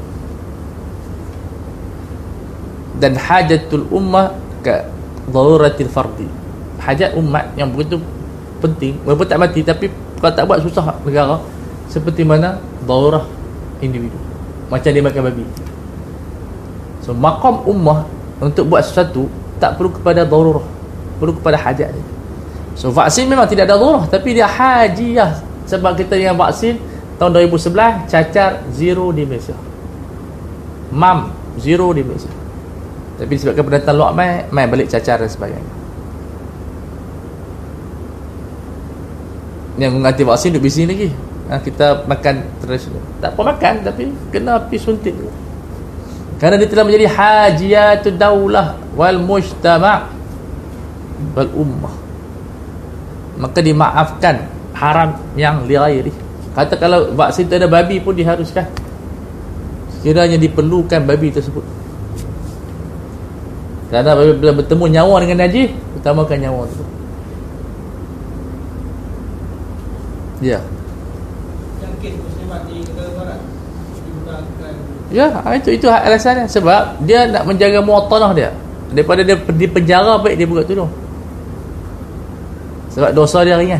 Dan hajatul ummah ke daruratil fardi. Hajat umat yang begitu penting walaupun tak mati tapi kalau tak buat susah negara seperti mana daurah individu. Macam dia makan babi. So maqam ummah untuk buat sesuatu tak perlu kepada darurah perlu kepada hajat so vaksin memang tidak ada darurah tapi dia hajiah sebab kita dengan vaksin tahun 2011 cacar zero di Malaysia. Mam zero di Malaysia. Tapi disebabkan pendatang luar mai mai balik cacar dan sebagainya. Yang menganti vaksin duduk bising lagi. Ha, kita makan tradisional. Tak apa makan tapi kena pergi suntik kerana dia telah menjadi hajiatul daulah wal mujtama' wal ummah. Maka dimaafkan haram yang liairi kata kalau vaksin tu ada babi pun diharuskan. Sekiranya diperlukan babi tersebut. Kerana bila bertemu nyawa dengan najis utamakan nyawa tersebut Ya. Ya, ah, itu itu alasannya sebab dia nak menjaga muatanah dia. Daripada dia di penjara baik dia buka tudung. Sebab dosa dia ringan.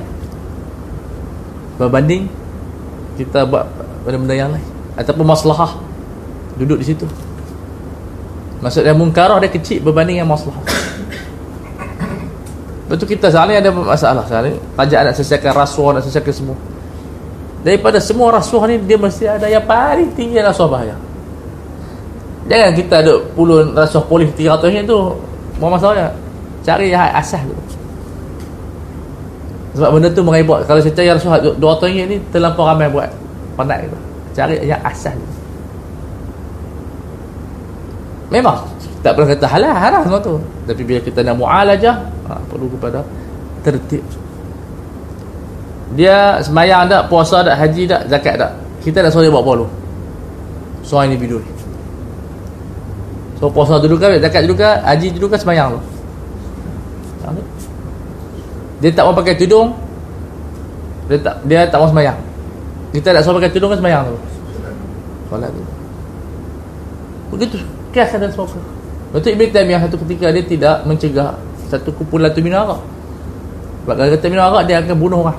Berbanding kita buat benda-benda yang lain ataupun maslahah duduk di situ. Maksudnya mungkarah dia kecil berbanding yang maslahah. Betul kita sekarang ada masalah sekarang. Pajak nak selesaikan rasuah, nak selesaikan semua. Daripada semua rasuah ni, dia mesti ada yang paling tinggi rasuah bahaya. Jangan kita ada puluh rasuah polis 300 ni tu. Mau masalahnya. Cari yang asas tu. Sebab benda tu mengaibut. Kalau saya cari rasuah 200 ni, terlampau ramai buat. Pandai tu. Cari yang asas tu. Memang tak pernah kata halal haram semua tu tapi bila kita nak mualajah ha, perlu kepada tertib dia semayang tak puasa tak haji tak zakat tak kita nak suruh dia buat apa dulu soal individu ni so puasa dulu kan zakat dulu kan haji dulu kan semayang tu dia tak mau pakai tudung dia tak dia tak mau semayang kita nak suruh pakai tudung kan semayang tu solat tu begitu kiaskan dan semua Betul Ibn Taymiyah satu ketika dia tidak mencegah satu kumpulan tu minum arak. Sebab kalau kata minum arak dia akan bunuh orang.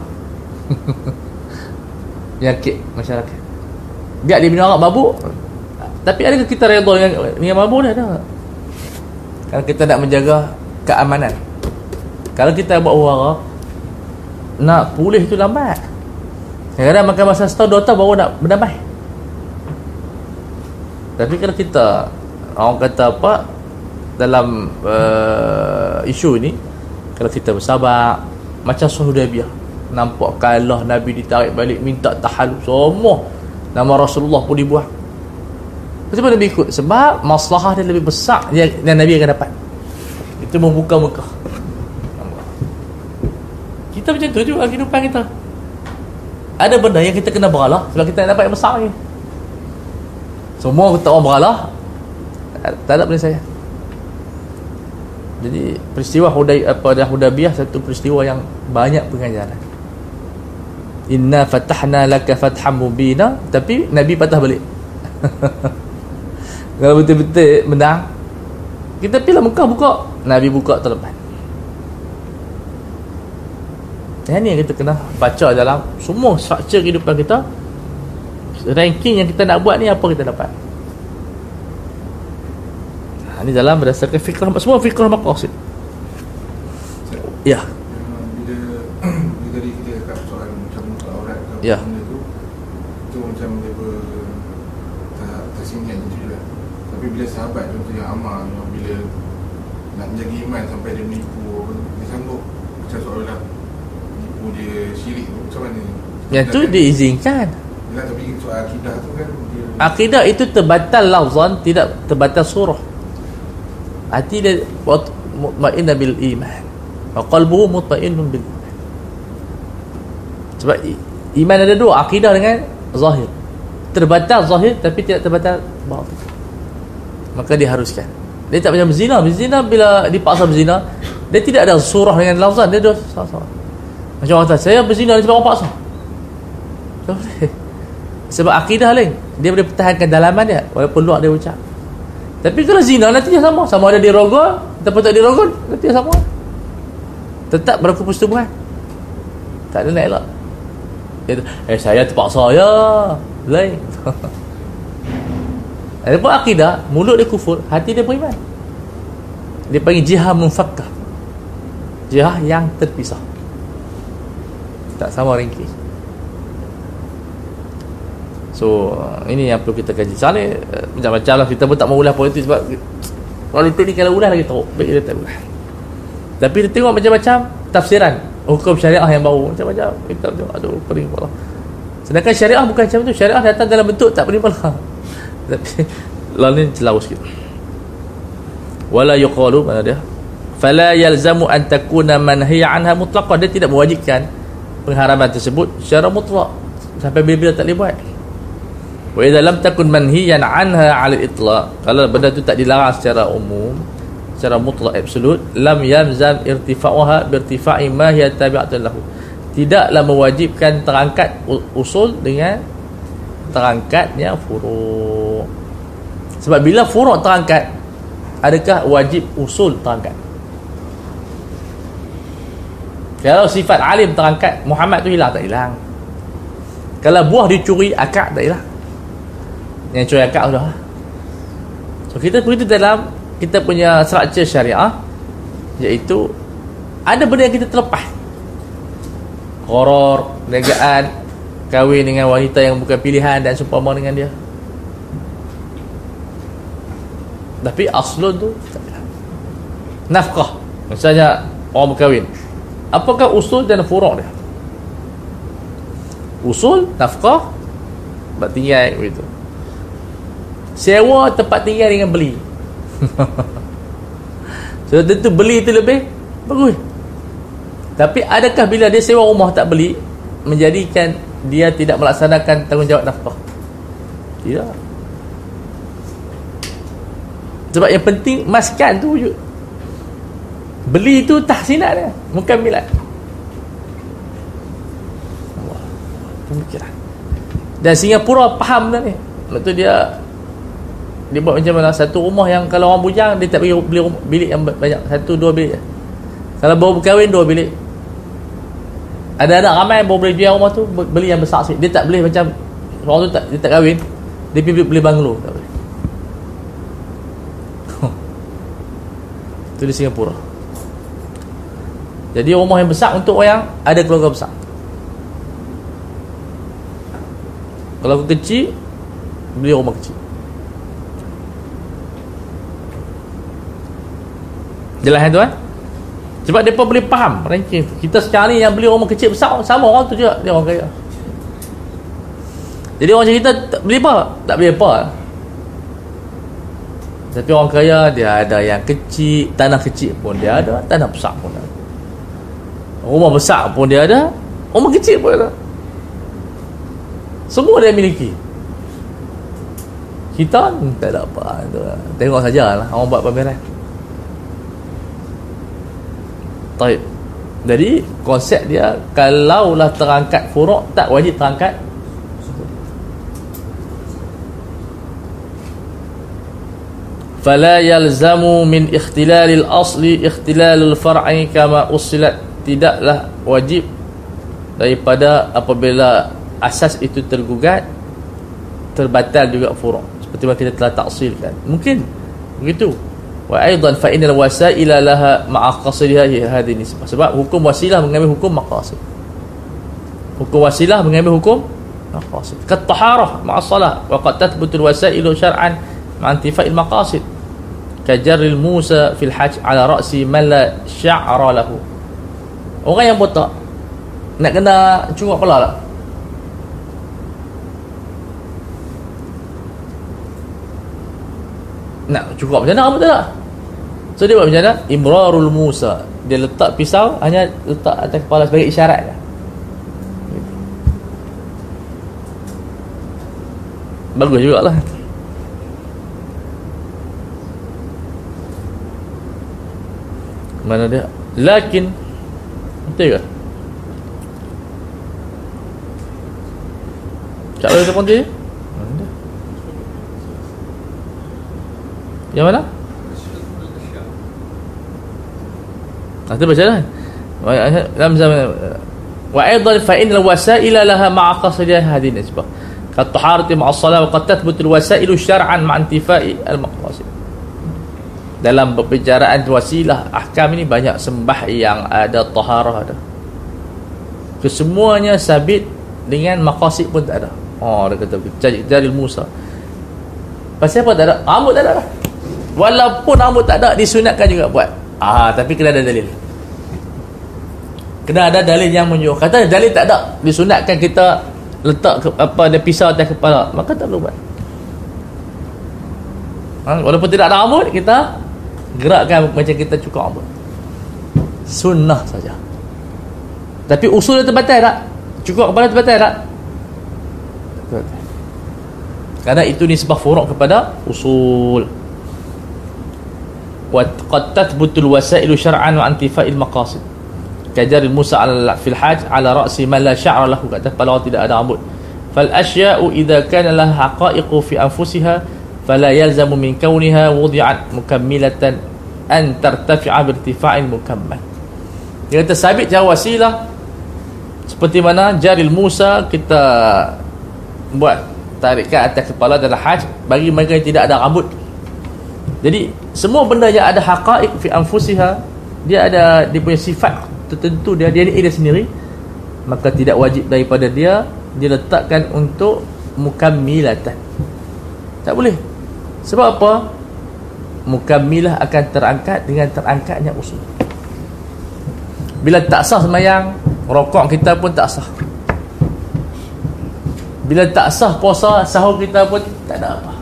Penyakit masyarakat. Dia dia minum arak mabuk. Tapi adakah kita redha dengan dengan mabuk ni ada? Kalau kita nak menjaga keamanan. Kalau kita buat arak nak pulih tu lambat. Kadang-kadang makan masa setahun dua tahun baru nak berdamai. Tapi kalau kita orang kata apa dalam uh, isu ni kalau kita bersabar macam Suhudabiah nampak kalah Nabi ditarik balik minta tahalul semua nama Rasulullah pun dibuang kenapa Nabi ikut. Sebab masalah dia lebih besar yang, yang Nabi akan dapat. Itu membuka muka. Kita macam tu juga kehidupan kita. Ada benda yang kita kena beralah sebab kita nak dapat yang besar ni. Semua kita orang beralah tak ada benda saya. Jadi peristiwa Huday apa dah Hudaybiyah satu peristiwa yang banyak pengajaran. Inna fatahna laka fatham mubina tapi Nabi patah balik. Kalau betul-betul menang kita pilih Mekah buka, Nabi buka terlepas. Yang ni yang kita kena baca dalam semua struktur kehidupan kita. Ranking yang kita nak buat ni apa kita dapat. Ha, ni dalam berdasarkan fikrah semua fikrah maqasid. Ya. Memang bila bila tadi kita cakap soal macam muka aurat ke apa Ya. benda tu itu macam dia ber tak tersingkat macam tu lah. Sahabat contohnya Amar yang bila nak menjaga iman sampai dia menipu dia sanggup macam seolah menipu dia syirik tu macam mana ni? Yang tu diizinkan. Yelah, tapi soal akidah tu kan dia Akidah itu terbatal lafzan, tidak terbatal surah. Hati dia mutmainna bil iman. Wa qalbuhu mutmainnun bil iman. Sebab iman ada dua, akidah dengan zahir. Terbatal zahir tapi tidak terbatal batin. Maka diharuskan. Dia tak macam berzina. Berzina bila dipaksa berzina, dia tidak ada surah dengan lafzan, dia dah salah-salah. Macam orang kata, saya berzina sebab orang paksa. Tak boleh. Sebab akidah lain Dia boleh pertahankan dalaman dia Walaupun luar dia ucap Tapi kalau zina nanti dia sama Sama ada dirogol Ataupun tak dirogol Nanti dia sama Tetap berlaku persetubuhan Tak ada nak elak dia, Eh saya terpaksa ya Lain Adapun akidah Mulut dia kufur Hati dia beriman. Dia panggil jihah munfakkah. Jihah yang terpisah. Tak sama ringkih. So ini yang perlu kita kaji. Soalnya eh, macam-macam lah Kita pun tak mau ulah politik sebab Politik ni kalau ulah lagi teruk Baik kita tak ulah. Tapi kita tengok macam-macam Tafsiran Hukum syariah yang baru Macam-macam. Kita tengok Aduh pening kepala Sedangkan syariah bukan macam tu. Syariah datang dalam bentuk tak pening kepala Tapi Lalu ni jelaus sikit. Wala yuqalu Mana dia? Fala yalzamu an takuna manhiya anha mutlaqah. Dia tidak mewajibkan Pengharaman tersebut Secara mutlak. Sampai bila-bila tak boleh buat. Wa idza lam takun manhiyan anha 'ala al-itlaq. Kalau benda tu tak dilarang secara umum, secara mutlak absolut, lam yalzam irtifa'uha bi irtifa'i ma hiya tabi'atun lahu. Tidaklah mewajibkan terangkat usul dengan terangkatnya furu'. Sebab bila furu' terangkat, adakah wajib usul terangkat? Kalau sifat alim terangkat, Muhammad tu hilang tak hilang. Kalau buah dicuri, akak tak hilang yang curi akak sudah so kita begitu dalam kita punya struktur syariah iaitu ada benda yang kita terlepas koror negaan kahwin dengan wanita yang bukan pilihan dan seumpama dengan dia? Tapi aslun tu nafkah. Misalnya orang berkahwin. Apakah usul dan furuk dia? Usul nafkah tempat tinggal begitu. Sewa tempat tinggal dengan beli. So tentu beli itu lebih bagus. Tapi adakah bila dia sewa rumah tak beli menjadikan dia tidak melaksanakan tanggungjawab nafkah. Tidak sebab yang penting maskan tu wujud. Beli itu tahsinat dia bukan milat. Allah pemikiran. Dan Singapura faham benda ni. Lepas tu dia dia buat macam mana? Satu rumah yang kalau orang bujang dia tak bagi beli rumah, bilik yang banyak. Satu dua bilik. Kalau baru berkahwin dua bilik ada anak ramai baru boleh jual rumah tu beli yang besar sikit. Dia tak boleh macam orang tu tak dia tak kahwin. Dia pergi beli, banglo tak boleh. Tu di Singapura. Jadi rumah yang besar untuk orang yang ada keluarga besar. Kalau kecil beli rumah kecil. Jelas kan tuan? Sebab mereka boleh faham ranking. Kita sekarang ni yang beli rumah kecil besar sama orang tu juga dia orang kaya. Jadi orang macam kita tak beli apa? Tak beli apa. Tapi orang kaya dia ada yang kecil, tanah kecil pun dia ada, tanah besar pun ada. Rumah besar pun dia ada, rumah kecil pun ada. Semua dia miliki. Kita tak ada apa. Tengok sajalah orang buat pameran. Taib. Jadi konsep dia kalaulah terangkat furuk tak wajib terangkat fala yalzamu min ikhtilalil asli ikhtilalul far'i kama usilat. Tidaklah wajib daripada apabila asas itu tergugat terbatal juga furu' seperti yang kita telah taksilkan mungkin begitu wa aidan fa innal wasaila laha ma'a qasdiha hadhihi nisbah sebab hukum wasilah mengambil hukum maqasid hukum wasilah mengambil hukum maqasid kat taharah ma'a salah wa qad tathbutu wasailu syar'an ma'a intifa'il maqasid kajaril Musa fil hajj ala ra'si man la sya'ra lahu orang yang botak nak kena cungak kepala tak nak cukup macam mana rambut tak so dia buat macam mana? Imrarul Musa. Dia letak pisau hanya letak atas kepala sebagai isyarat bagus lah mana dia? Lakin betul ke? Telepon dia? Mana dia? yang mana Nanti baca lah. Dalam zaman wa aidan fa innal wasaila laha ma'a qasdiha hadhihi nisbah. Kat taharati ma'a salat wa qad tathbutu al wasailu syar'an ma'a intifa'i al maqasid dalam perbicaraan wasilah ahkam ini banyak sembah yang ada taharah ada. Kesemuanya sabit dengan maqasid pun tak ada. Oh dia kata cari jari Musa. Pasal apa tak ada? Rambut tak ada walaupun rambut tak ada disunatkan juga buat ah tapi kena ada dalil. Kena ada dalil yang menunjuk. Kata dalil tak ada disunatkan kita letak ke, apa dia pisau atas kepala maka tak perlu buat. Ha, walaupun tidak ada rambut kita gerakkan macam kita cukup rambut. Sunnah saja. Tapi usul dia terbatal tak? Cukup kepala terbatal tak? Kerana itu nisbah furuk kepada usul tathbutu alwasailu syar'an wa antifa'il maqasid. Kajar Musa ala fil hajj ala ra'si man la sya'ra lahu. Kata orang tidak ada rambut. Fal asya'u idza kana laha haqa'iqu fi anfusiha fala yalzamu min kauniha wudi'at mukammilatan an tartafi'a bi irtifa'il mukammal. Dia kata sabit cara wasilah. Seperti mana jaril Musa kita buat tarikan atas kepala dalam haj bagi mereka yang tidak ada rambut. Jadi semua benda yang ada haqa'iq fi anfusiha dia ada dia punya sifat tertentu dia dia dia sendiri maka tidak wajib daripada dia diletakkan untuk mukammilatan tak boleh. Sebab apa? Mukammilah akan terangkat dengan terangkatnya usul. Bila tak sah semayang rokok kita pun tak sah. Bila tak sah puasa sahur kita pun tak ada apa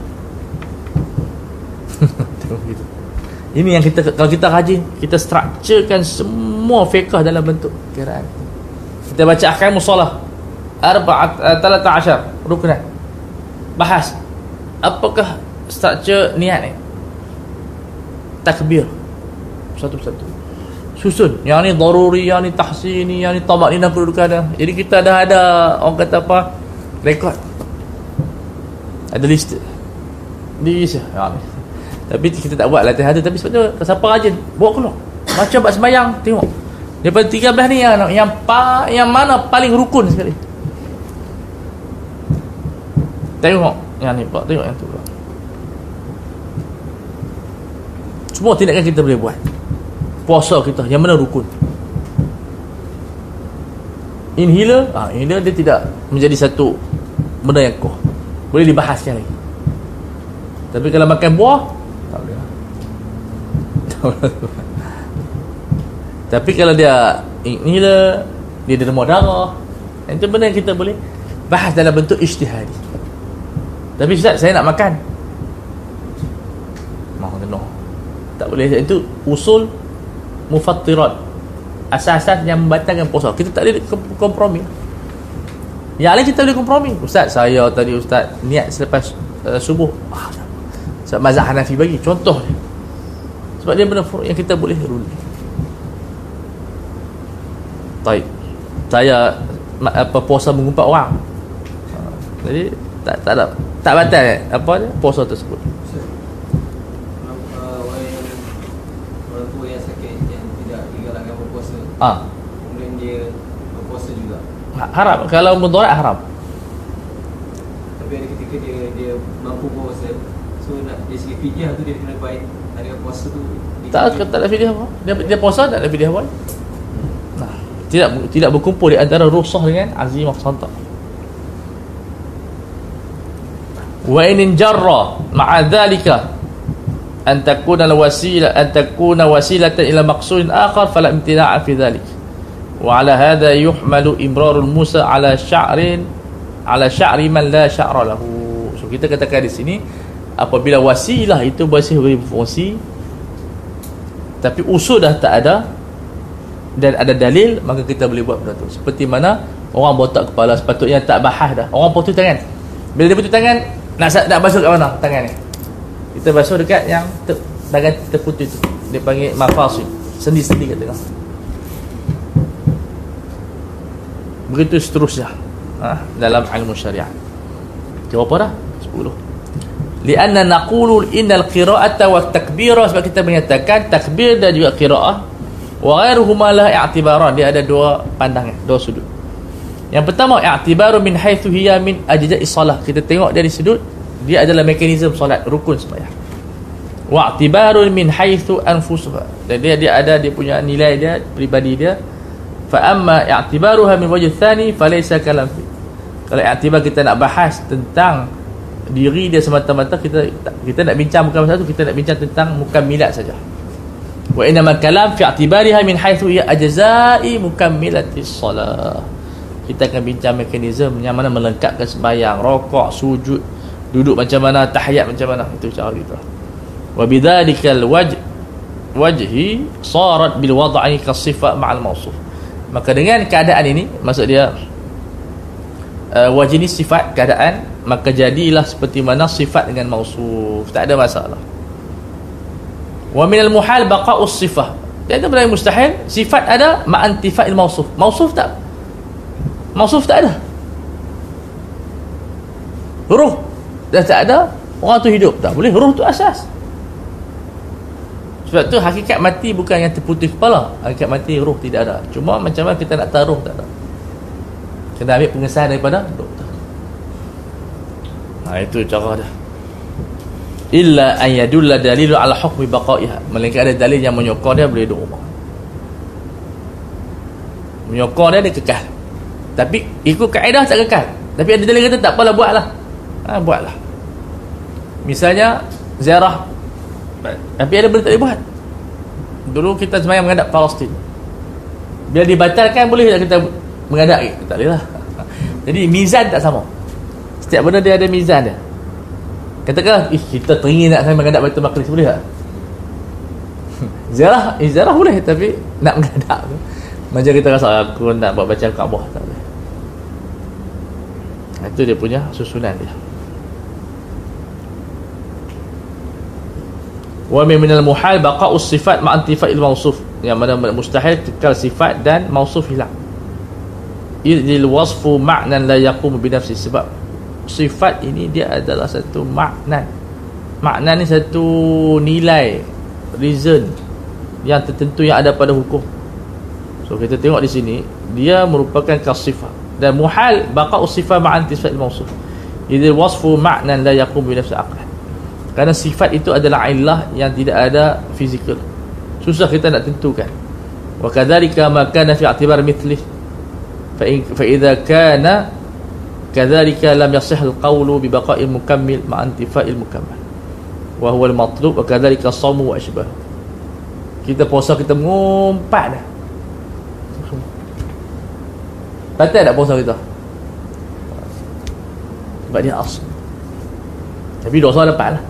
ini yang kita kalau kita rajin kita structurekan semua fiqh dalam bentuk kiraan kita baca ahkam musallah arba'at uh, talata ashar rukunan bahas apakah structure niat ni? Takbir. Satu-satu susun. Yang ni daruri yang ni tahsini yang ni tamak ni nak kedudukan jadi kita dah ada orang kata apa? Rekod. Ada list. Di ya. Tapi kita tak buat latihan ada tapi sebabnya siapa rajin bawa keluar. Baca buat sembahyang tengok. Daripada 13 ni yang yang, pa, yang mana paling rukun sekali? Tengok yang ni pak. Tengok yang tu semua tindakan kita boleh buat. Puasa kita yang mana rukun. Inhaler ah inhaler dia tidak menjadi satu benda yang koh. Boleh dibahaskan lagi. Tapi kalau makan buah tapi kalau dia inhaler dia demam darah itu yang kita boleh bahas dalam bentuk ijtihadi tapi Ustaz saya nak makan. Mahu kena Tak boleh. Itu usul Mufattirat. Asas-asas yang membatalkan puasa. Kita tak boleh kompromi. Yang lain kita boleh kompromi. Ustaz saya tadi Ustaz Niat selepas uh, subuh. Ah, Sebab mazhab Hanafi bagi Contoh Sebab dia benda yang kita boleh rule. Baik. Saya apa puasa mengumpat orang. Ha, Jadi tak tak ada tak batal eh? apa dia? Puasa tersebut. Berpuasa ah. Kemudian dia berpuasa juga. Ha- haram. Kalau mudarat haram. Tapi ada ketika dia dia mampu puasa So nak dari segi fidyah tu dia kena baik Hari puasa tu tak kena- tak ada fidyah apa. Dia, dia puasa tak ada fidyah apa. Nah, tidak tidak berkumpul di antara rukhsah dengan azimah santak wa in jarra ma'a dhalika an takuna al-wasila an takuna wasilatan ila maqsudin akhar fala imtina'a fi dhalik. Wa ala hadha yuhmalu imrarul Musa ala sya'rin ala sya'ri man la sya'ra lahu. So kita katakan di sini apabila wasilah itu masih beri fungsi tapi usul dah tak ada dan ada dalil maka kita boleh buat benda tu. Seperti mana orang botak kepala sepatutnya tak bahas dah. Orang potong tangan. Bila dia potong tangan nak nak basuh kat mana? Tangan ni. Kita basuh dekat yang ter, tangan terputus tu. Dia panggil mafasil sendi-sendi kat tengah. Begitu seterusnya ha, dalam ilmu syariat jawab apa dah? 10 Lianna naqulu innal qira'ata wa takbira sebab kita menyatakan takbir dan juga qira'ah wa ghairuhuma la i'tibaran. Dia ada dua pandangan dua sudut. Yang pertama i'tibaru min haitsu hiya min ajza'i salah. Kita tengok dari sudut dia adalah mekanisme solat rukun sembahyang wa i'tibarun min haitsu anfusuha. Dan dia dia ada dia punya nilai dia pribadi dia. Fa amma i'tibaruha min wajh tsani falaysa kalam fi. Kalau i'tibar kita nak bahas tentang diri dia semata-mata kita kita nak bincang bukan pasal tu kita nak bincang tentang mukammilat saja. Wa inna kalam fi i'tibariha min haythu ya ajza'i mukammilatis salah kita akan bincang mekanisme yang mana melengkapkan sembahyang rokok sujud duduk macam mana tahiyat macam mana. Itu cara kita. Wa bidzalikal wajh wajhi sarat bil wad'i kasifat ma'al mawsuf. Maka dengan keadaan ini maksud dia uh, wajh ini sifat keadaan maka jadilah seperti mana sifat dengan mausuf. Tak ada masalah. Wa minal muhal baqa'us sifah. Dia ada benda mustahil sifat ada ma'antifa'il mausuf. Mausuf tak? Mausuf tak ada. Ruh dah tak ada orang tu hidup. Tak boleh ruh tu asas. Sebab tu hakikat mati bukan yang terputus kepala. Hakikat mati ruh tidak ada. Cuma macam mana kita nak taruh tak ada. Kena ambil pengesahan daripada doktor ha, itu cara dia. Illa an yadulla dalilu ala hukmi baqaiha. Melainkan ada dalil yang menyokong dia boleh duduk rumah. Menyokong dia dia kekal. Tapi ikut kaedah tak kekal. Tapi ada dalil kata tak apalah buatlah. Ha, buatlah. Misalnya ziarah. Tapi ada benda tak boleh buat. Dulu kita semayang menghadap Palestin. Bila dibatalkan boleh tak kita menghadap? Tak boleh lah. Jadi mizan tak sama setiap benda dia ada mizan dia. Katakan ih kita teringin nak saya menghadap Baitul Maqdis boleh tak? Ziarah eh, ziarah boleh tapi nak menghadap tu. Macam kita rasa aku nak buat baca Kaabah tak boleh. Itu dia punya susunan dia. Wa min minal muhal baqa'u sifat ma'antifa'il mawsuf. Yang mana mustahil kekal sifat dan mausuf hilang. Idil wasfu ma'nan la yaqumu bi nafsi. Sebab sifat ini dia adalah satu maknan maknan ni satu nilai reason yang tertentu yang ada pada hukum. So kita tengok di sini dia merupakan kasifah. Dan muhal baqa'u sifat ma'an tisfat mausuf idil wasfu ma'nan la yaqumu bi nafsi aqlan kerana sifat itu adalah illah yang tidak ada fizikal. Susah kita nak tentukan. Wa kadzalika ma kana fi i'tibar mithlih. Fa in fa idza kana kadzalika lam yasih al-qawlu bi baqa'il mukammil ma antifa'il mukammal. Wa huwa al-matlub wa kadzalika shamu wa ashbah. Kita puasa kita mengumpat dah. Batal tak puasa kita? Sebab dia asal. Tapi dosa dapat lah.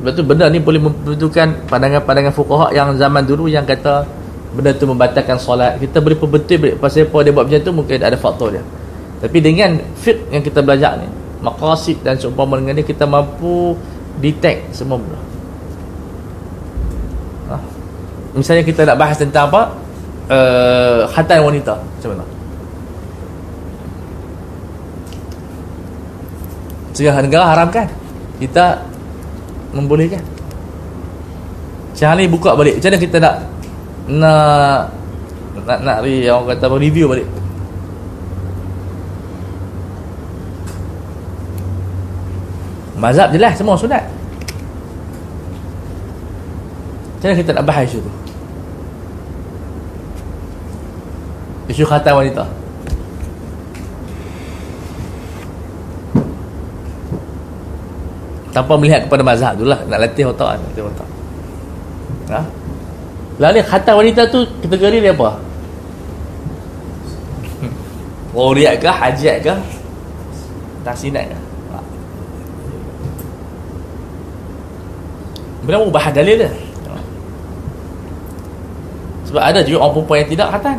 Sebab tu benda ni boleh membentukkan pandangan-pandangan fuqaha yang zaman dulu yang kata benda tu membatalkan solat. Kita boleh perbetul pasal apa dia buat macam tu? Mungkin ada faktor dia. Tapi dengan fiqh yang kita belajar ni, maqasid dan seumpama dengan dia kita mampu detect semua benda. Ha. Misalnya kita nak bahas tentang apa? Uh, khatam wanita macam mana? Segala negara haramkan. Kita membolehkan Syah ni buka balik macam mana kita nak nak nak, nak apa, review balik mazhab jelas semua sunat. Macam kita nak bahas isu tu? Isu khatam wanita. Tanpa melihat kepada mazhab tu lah nak latih otak kan latih otak. Ha? lalu khatam wanita tu kategori dia apa? Wariat ke hajat ke Tahsinat ke Benda ubah dalil dia. Sebab ada juga orang perempuan yang tidak khatan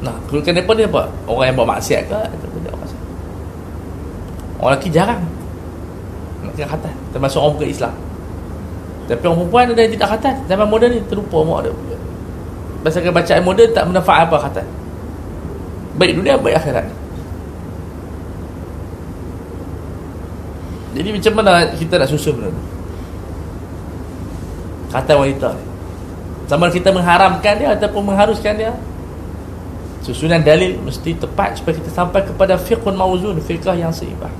Nah, kerugian dia dia apa? Orang yang buat maksiat ke. Orang lelaki jarang nak kena khatan termasuk orang bukan Islam. Tapi orang perempuan ada yang tidak khatan. Zaman moden ni terlupa mak dia. Berdasarkan bacaan moden tak manfaat apa khatan. Baik dunia baik akhirat. Jadi macam mana kita nak susun benda tu? Kata wanita. Ni. Sama kita mengharamkan dia ataupun mengharuskan dia. Susunan dalil mesti tepat supaya kita sampai kepada fiqhun mauzun fiqh yang seimbang.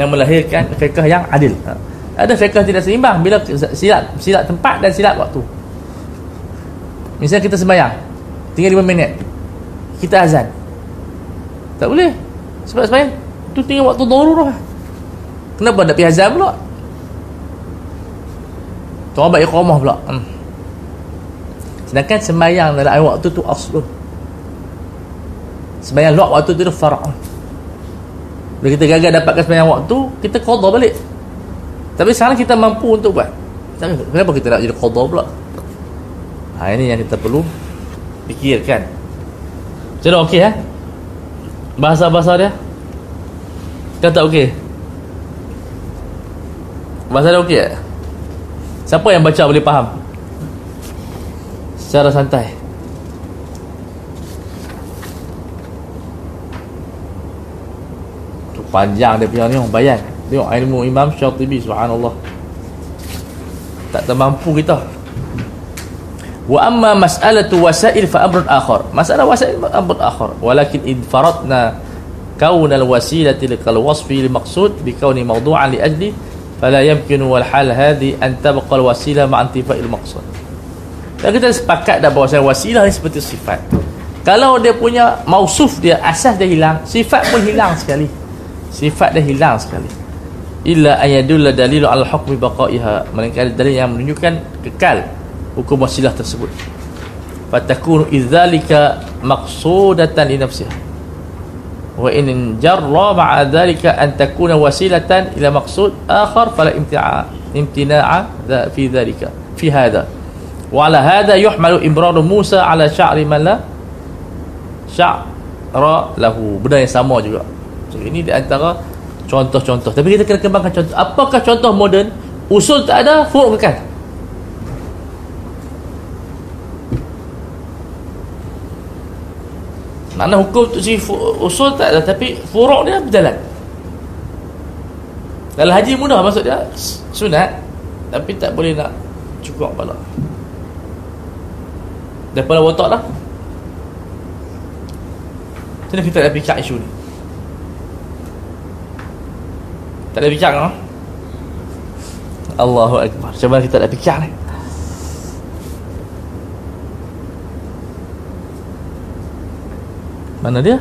Yang melahirkan fiqh yang adil. Ha. ada fiqh tidak seimbang bila silap silap tempat dan silap waktu. Misalnya kita sembahyang tinggal 5 minit. Kita azan. Tak boleh. Sebab sembahyang tu tinggal waktu darurah kenapa nak pergi azan pula tu orang baik iqamah pula. Hmm. sedangkan sembahyang dalam waktu tu aslun. Sembahyang luar waktu tu fara' bila kita gagal dapatkan sembahyang waktu kita qada balik. Tapi sekarang kita mampu untuk buat. Kenapa kita nak jadi qada pula? Ha, ini yang kita perlu fikirkan. Jadi okey eh? Bahasa-bahasa dia? Tak okey? Bahasa dia okey eh? Siapa yang baca boleh faham? Secara santai. Panjang dia punya ni bayan. Tengok ilmu Imam Syatibi subhanallah. Tak termampu kita. Wa amma mas'alatu wasail fa amrun akhar. Masalah wasail amrun akhar. Walakin id faradna kaun al wasilati likal wasfi li maqsud bi kauni mawdu'an li ajli fala yumkinu wal hal hadhi an tabqa al wasila ma antifa'il maqsud dan kita sepakat dah bahawa wasilah ni seperti sifat. Kalau dia punya mausuf dia asas dia hilang sifat pun hilang sekali. Sifat dia hilang sekali. Illa ayadulla dalilu al hukmi baqaiha. Melainkan dalil yang menunjukkan kekal hukum wasilah tersebut. Fatakunu idzalika maqsudatan li nafsiha wa in jarra ma'a dhalika an takuna wasilatan ila maqsud akhar fala imti'a imtina'a fi dhalika fi hadha wa ala hadha yuhmalu imrar Musa ala sya'ri man la sya'ra lahu benda yang sama juga So, ini di antara contoh-contoh. Tapi kita kena kembangkan contoh. Apakah contoh moden? Usul tak ada, furuk kekal. Mana hukum tu si usul tak ada tapi furuk dia berjalan. Dalam haji mudah maksud dia sunat tapi tak boleh nak cukup kepala. Daripada watak lah. Macam kita nak fikir isu ni? Tak ada bincang no? Allahu Akbar Cuba kita ada bincang ni Mana dia?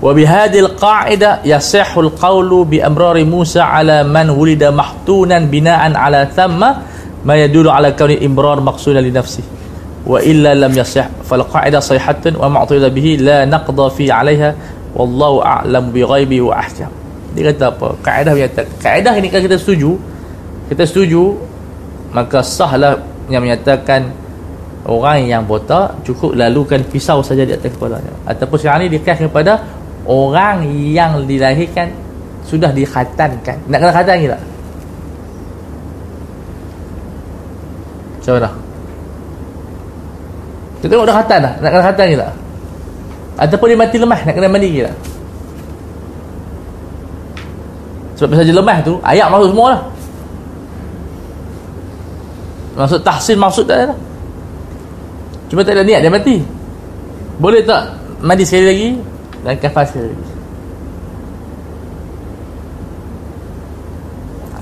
وبهذه القاعدة يصح القول بأمرار موسى على من ولد محتونا بناء على ثم ما يدل على كون إمرار مقصودا لنفسه وإلا لم يصح فالقاعدة صحيحة ومعطل به لا نقضى في عليها والله أعلم بغيبه وأحكم Dia kata apa? Kaedah menyatakan Kaedah ini kita setuju maka sahlah yang menyatakan orang yang botak cukup lalukan pisau saja di atas kepalanya. Ataupun sekarang ni dikasih kepada orang yang dilahirkan sudah dikhatankan. Nak kena khatan lagi tak? Macam mana? Kita tengok dah khatam dah Nak kena khatam ni tak? Ataupun dia mati lemah Nak kena mandi ke tak? Sebab saja lemah tu Ayat masuk semua lah Maksud tahsin maksud tak ada Cuma tak ada niat dia mati. Boleh tak mandi sekali lagi? Dan kafar sekali lagi.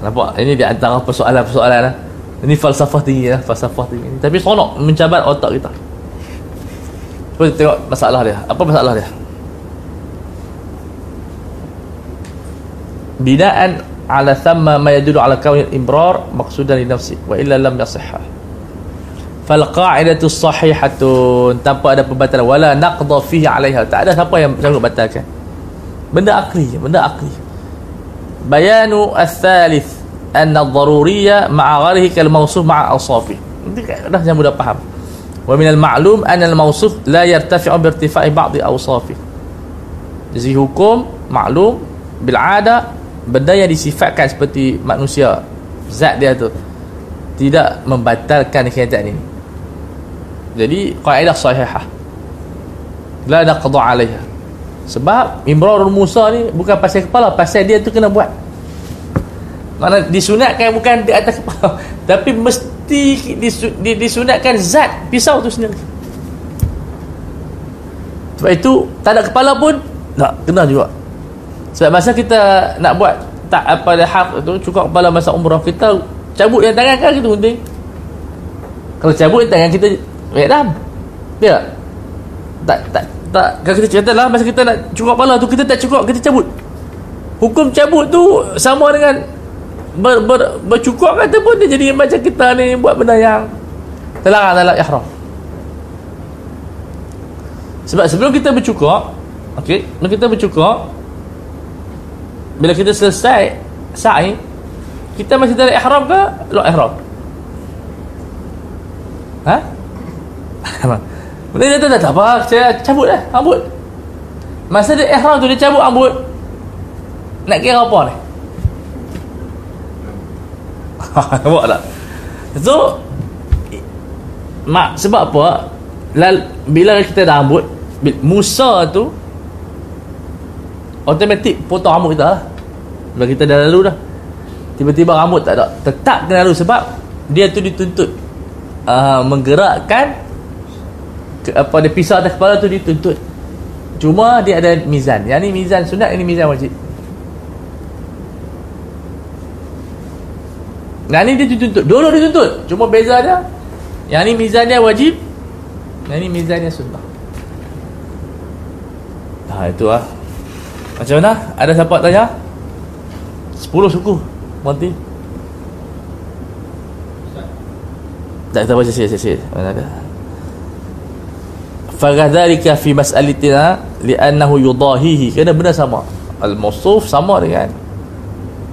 Nampak? Ini di antara persoalan-persoalan lah. Ini falsafah tinggi lah Falsafah tinggi. Tapi seronok mencabar otak kita. Cuba tengok masalah dia. Apa masalah dia? Binaan ala thamma ma yadulu ala kaunil imrar Maksudan li nafsi Wa illa lam yasihha Fal qa'idatu sahihatun Tanpa ada pembatalan Wala naqda fihi alaiha Tak ada siapa yang sanggup batalkan Benda akli Benda akli Bayanu al-thalith anna ad-daruriyya ma'a gharihi kal mawsuf ma'a awsafi ini dah yang mudah faham wa min al-ma'lum anna al-mawsuf la yartafi'u bi irtifa'i ba'd awsafi jadi hukum maklum bil ada benda yang disifatkan seperti manusia zat dia tu tidak membatalkan kenyataan ini. Jadi kaedah sahihah. La naqdu 'alayha sebab imrarul Musa ni bukan pasal kepala pasal dia tu kena buat. Mana disunatkan bukan di atas kepala Tapi mesti disunatkan zat pisau tu sendiri. Sebab itu tak ada kepala pun nak kena juga Sebab masa kita nak buat tak apa dah hak tu cukup kepala masa umrah kita cabut yang tangan kan kita penting kalau cabut yang tangan kita Vietnam. Dia tak tak tak kalau kita cerita lah masa kita nak cukup kepala tu kita tak cukup kita cabut. Hukum cabut tu sama dengan ber, ber, bercukur kata pun dia jadi macam kita ni buat benda yang terlarang dalam ihram. Sebab sebelum kita bercukur okey kita bercukur bila kita selesai sa'i kita masih dalam ihram ke luar ihram? Ha? Benda dia tak, tak apa saya cabut lah rambut masa dia ihram tu dia cabut rambut nak kira apa ni? Nampak tak? So mak sebab apa? Lal, bila kita dah rambut Musa tu automatik potong rambut kita lah. Bila kita dah lalu dah. Tiba-tiba rambut tak ada. Tetap kena lalu sebab dia tu dituntut uh, menggerakkan ke, apa dia pisau atas kepala tu dituntut. Cuma dia ada mizan. Yang ni mizan sunat, ini mizan wajib. Yang ni dia dituntut Dua-dua dituntut Cuma beza dia Yang ni mizan dia wajib Yang ni mizan dia sunnah Ha itu lah Macam mana? Ada siapa tanya? Sepuluh suku Monty. Tak kita baca sikit-sikit Mana ada? Fagadhalika fi mas'alitina Li'annahu yudahihi. Kerana benda sama. Al-Musuf sama dengan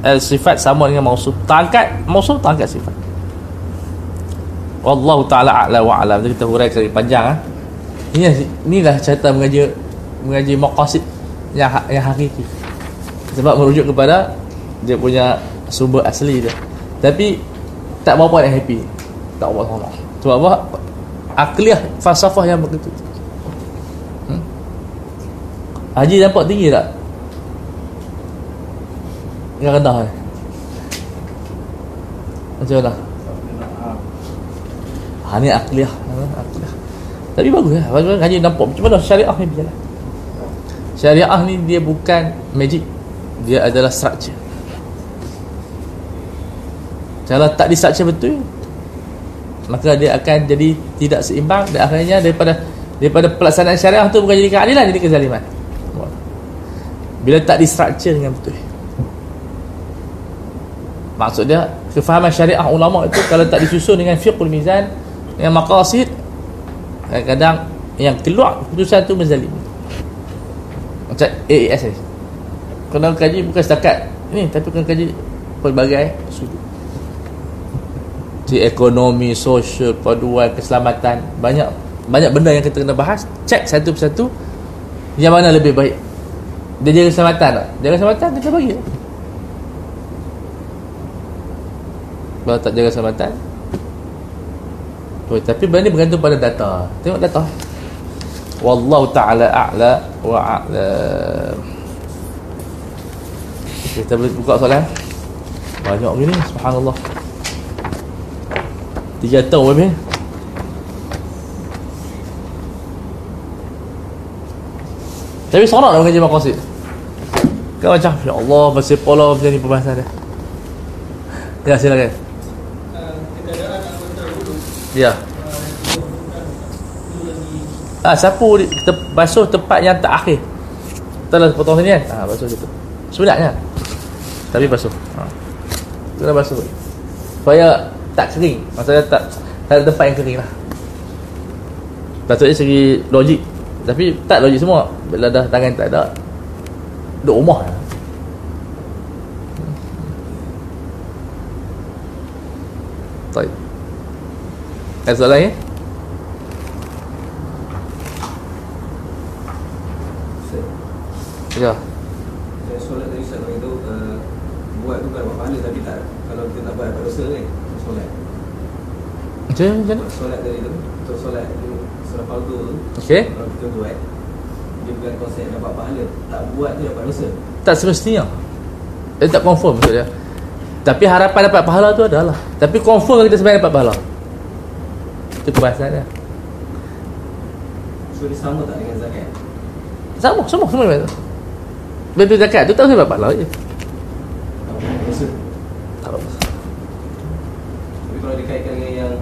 eh, sifat sama dengan mausuf tangkat mausuf tangkat sifat. Wallahu taala a'la wa alam. Kita huraikan lagi panjang ah. Ini inilah cerita mengaji mengaji maqasid yang ha, yang hakiki. Sebab merujuk kepada dia punya sumber asli dia. Tapi tak berapa yang happy. Tak berapa sama sebab apa? Akliah falsafah yang begitu. Hmm? Haji nampak tinggi tak? Yang rendah ni. Macam mana? Ha ni akliyah Akliyah Tapi bagus lah. Bagus. Haji nampak Macam mana? Syariah ni berjalan Syariah ni dia bukan magic. Dia adalah structure. Kalau tak di structure betul Maka dia akan jadi Tidak seimbang. Dan akhirnya daripada Daripada pelaksanaan syariah tu Bukan jadi keadilan Jadi kezaliman. Bila tak di structure dengan betul. Maksud dia kefahaman syariah ulama itu kalau tak disusun dengan fiqhul mizan dengan maqasid kadang-kadang yang keluar keputusan tu menzalim. Macam AAS ni. Kena kaji bukan setakat ini tapi kena kaji pelbagai sudut. Di ekonomi, sosial, paduan, keselamatan, banyak banyak benda yang kita kena bahas. Cek satu persatu yang mana lebih baik. Dia jaga keselamatan tak? Jaga keselamatan kita bagi. Kalau tak jaga keselamatan oh, Tapi benda ni bergantung pada data Tengok data wallahu taala a'la wa a'la kita boleh buka soalan. Banyak ni subhanallah. Tiga tahun lebih. Tapi sorak nak mengajar maqasid kan macam ya Allah masih pola macam ni perbahasan dia. Ya silakan. Ya. yeah. Ah sapu te, basuh tempat yang tak akhir. Kita lah potong sini kan. Ah basuh situ. Sebenarnya. Tapi basuh. Ha. Kena basuh. Supaya tak kering. Maksudnya tak tak ada tempat yang kering lah. Patutnya segi logik. Tapi tak logik semua. Bila dah tangan tak ada. Duduk rumah lah. Baik. Ada soalan lagi? Ustaz, Ya. Saya solat tadi Ustaz bagi tahu uh, buat tu kalau pahala tapi tak kalau kita tak buat dapat dosa kan solat. Macam mana? Macam mana? Solat tadi tu untuk solat tu solat fardu tu Okey. kalau kita buat dia bukan konsep dapat pahala tak buat tu dapat dosa. Tak semestinya. Dia tak confirm maksud dia. Tapi harapan dapat pahala tu adalah. Tapi confirm kita sebenarnya dapat pahala. Itu perbahasan dia. So dia sama tak dengan zakat? Sama, semua, semua macam tu. Zakat tu tak usah dapat pahala je. Tak dapat dosa. Tak apa. Tapi kalau dikaitkan dengan yang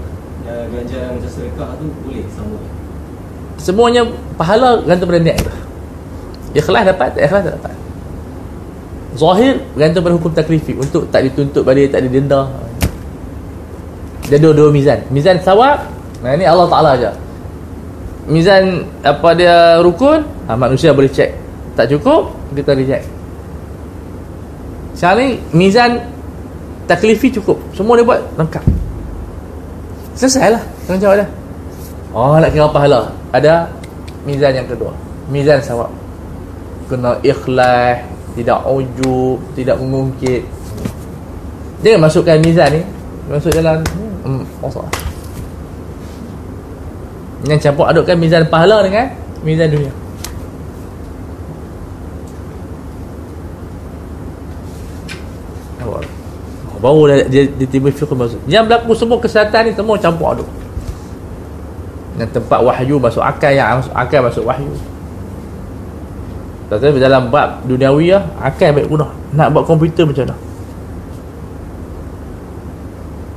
ganjaran macam sedekah tu boleh sama. Semuanya pahala gantung pada niat kita. Ikhlas dapat, tak ikhlas tak dapat. Zahir bergantung pada hukum taklifi untuk tak dituntut balik, tak didenda. Dia dua-dua mizan. Mizan sawab, nah ini Allah Taala aja. Mizan apa dia rukun, ha, manusia boleh cek. Tak cukup, kita reject. Sekarang ni mizan taklifi cukup. Semua dia buat lengkap. Selesai lah Tanggung jawab dah Oh nak kira pahala. Ada Mizan yang kedua. Mizan sawab. Kena ikhlas Tidak ujub Tidak mengungkit. Jangan masukkan mizan ni Masuk jalan Hmm Masalah Yang campur adukkan mizan pahala dengan Mizan dunia Nampak tak? Oh, Baru dah dia, dia timbul fiqh masuk. Yang berlaku semua kesihatan ni Semua campur aduk. Yang tempat wahyu masuk akal Yang masuk akal masuk wahyu. Tapi dalam bab duniawi lah Akal baik guna Nak buat komputer macam mana?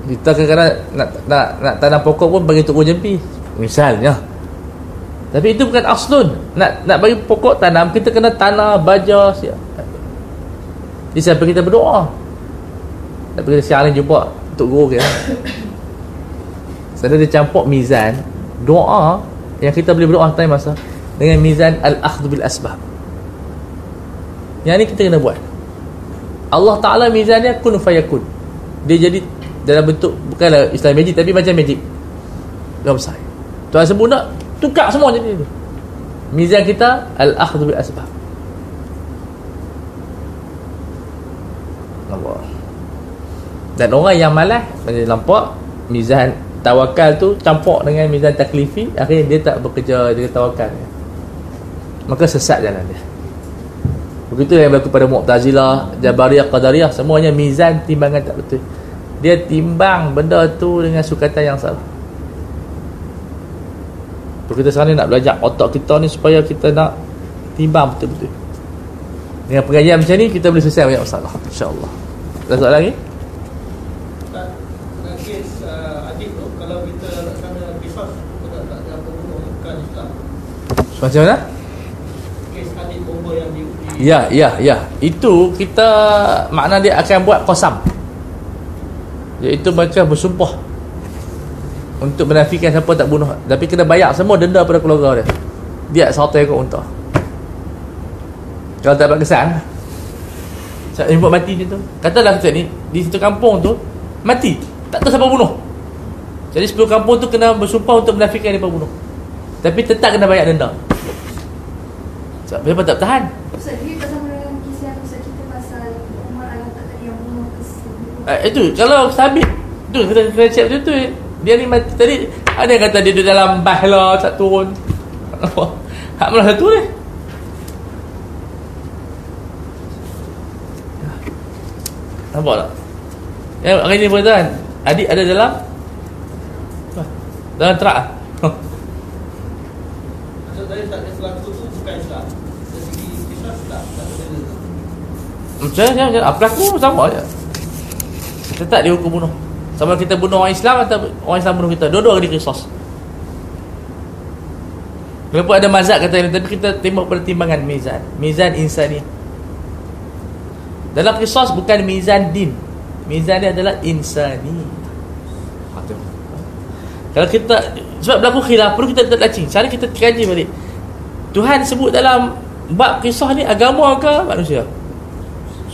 Kita kadang-kadang nak, nak, nak tanam pokok pun Bagi tuk jempi. Misalnya. Tapi itu bukan aslun. Nak nak bagi pokok tanam Kita kena tanah baja siap. Jadi sampai kita berdoa tapi kita siang ni jumpa Untuk guru kita Sedang dia campur mizan Doa Yang kita boleh berdoa time masa Dengan mizan Al-Akhdu bil Asbab Yang ni kita kena buat. Allah Ta'ala mizannya Kun fayakun. Dia jadi Dalam bentuk Bukanlah Islam magic Tapi macam magic. Dalam besar. Tuhan sebut nak Tukar semua jadi tu Mizan kita Al-Akhdu bil Asbab Allah dan orang yang malas Macam nampak Mizan tawakal tu Campur dengan mizan taklifi Akhirnya dia tak bekerja Dia tawakal. Maka sesat jalan dia. Begitu yang berlaku pada Mu'tazilah Jabariyah, Qadariyah Semuanya mizan timbangan tak betul. Dia timbang benda tu Dengan sukatan yang salah. Kita sekarang ni nak belajar otak kita ni Supaya kita nak Timbang betul-betul. Dengan pengajian macam ni Kita boleh selesai banyak masalah InsyaAllah. Ada soalan lagi? tak dengan kes uh, adik tu kalau kita laksana kisah kita tak tak ada pembunuh bukan Islam Macam mana? Ya, ya, ya. Itu kita makna dia akan buat kosam. Iaitu macam bersumpah untuk menafikan siapa tak bunuh. Tapi kena bayar semua denda pada keluarga dia. Dia satu ekor unta. Kalau tak dapat kesan. Saya jumpa mati dia tu. Katalah kita ni di situ kampung tu mati. Tak tahu siapa bunuh. Jadi 10 kampung tu kena bersumpah untuk menafikan dia bunuh. Tapi tetap kena bayar denda. Sebab siapa tak tahan? Ustaz, dia tak sama dengan kisah yang Ustaz cerita pasal Umar Al-Khattab tadi yang bunuh ke Uh, itu kalau sabit tu kita kena check tu tu dia ni mati tadi ada yang kata dia duduk dalam bah lah tak turun. Hak malah satu ni? Nampak tak? Yang hari ni beritahu adik ada dalam? Dalam terak Maksud saya tak ada selaku tu bukan Islam Dia Macam? Macam mana? Pelaku sama je. Kita tak dihukum bunuh. Sama kita bunuh orang Islam atau orang Islam bunuh kita. Dua-dua kena kisos. Walaupun ada mazhab kata ini, tapi kita tembak pada timbangan mizan. Mizan insani. Dalam kisos bukan mizan din. Mizan dia adalah insani. Ha, tengok. Kalau kita sebab berlaku khilaf perlu kita letak lacing. Cara kita kaji balik. Tuhan sebut dalam bab kisah ni agama ke manusia?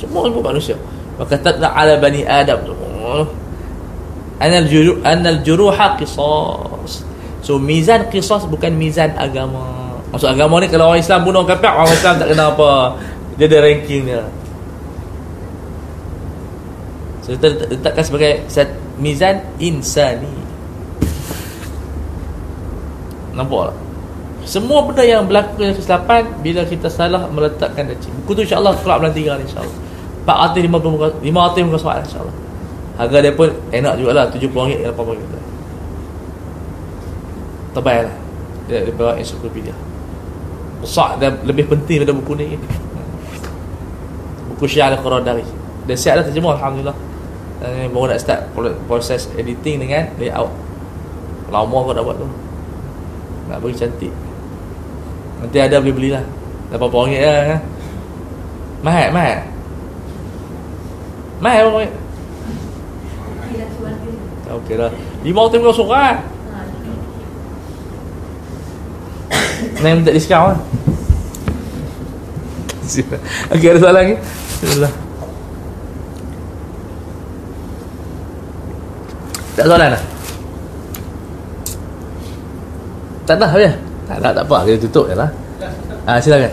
Semua sebut manusia. Wa katabna ala bani Adam. Oh. Anal juru anal juruha qisas. So mizan qisas bukan mizan agama. Maksud agama ni kalau orang Islam bunuh kafir, orang Islam tak kena apa. Dia ada ranking dia. So kita letakkan sebagai set mizan insani. Nampak tak? Semua benda yang berlaku dalam kesilapan Bila kita salah meletakkan dacing Buku tu insyaAllah kelab 3 ni insyaAllah 450 muka 500 muka soalan insyaAllah. Harga dia pun enak jugalah RM70 RM80 kita Terbaik lah Dia daripada encyclopedia Besar dan lebih penting daripada buku ni. Buku Syiah Al-Qaradari Dan siap dah terjemah Alhamdulillah. Dan baru nak start proses editing dengan layout. Lama kau dah buat tu. Nak bagi cantik. Nanti ada boleh belilah. RM80 lah kan Mahal, mahal Mahal tuan dia. Okey dah Lima tengok surat Ha, Nang minta diskaun lah Okey ada soalan lagi? Bismillah Tak soalan lah? Tak dah ya? Tak tak, tak apa kita tutup je lah Ah silakan.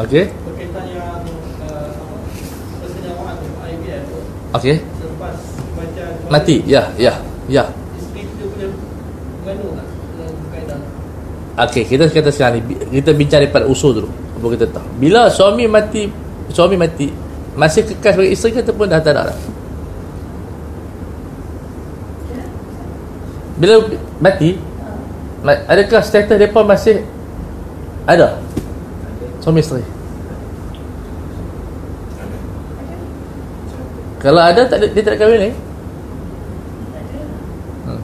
Okey. berkaitan yang uh, apa persenyawaan tu IVF tu Okey. Mati. Ya, ya, ya. Okey, kita kata sekarang ni kita bincang daripada usul dulu. Apa kita tahu. Bila suami mati, suami mati masih kekal sebagai isteri ke ataupun dah tak ada dah? Bila mati ma- adakah status depa masih ada? Suami isteri. Kalau ada tak ada, dia tak kahwin lagi? Hmm.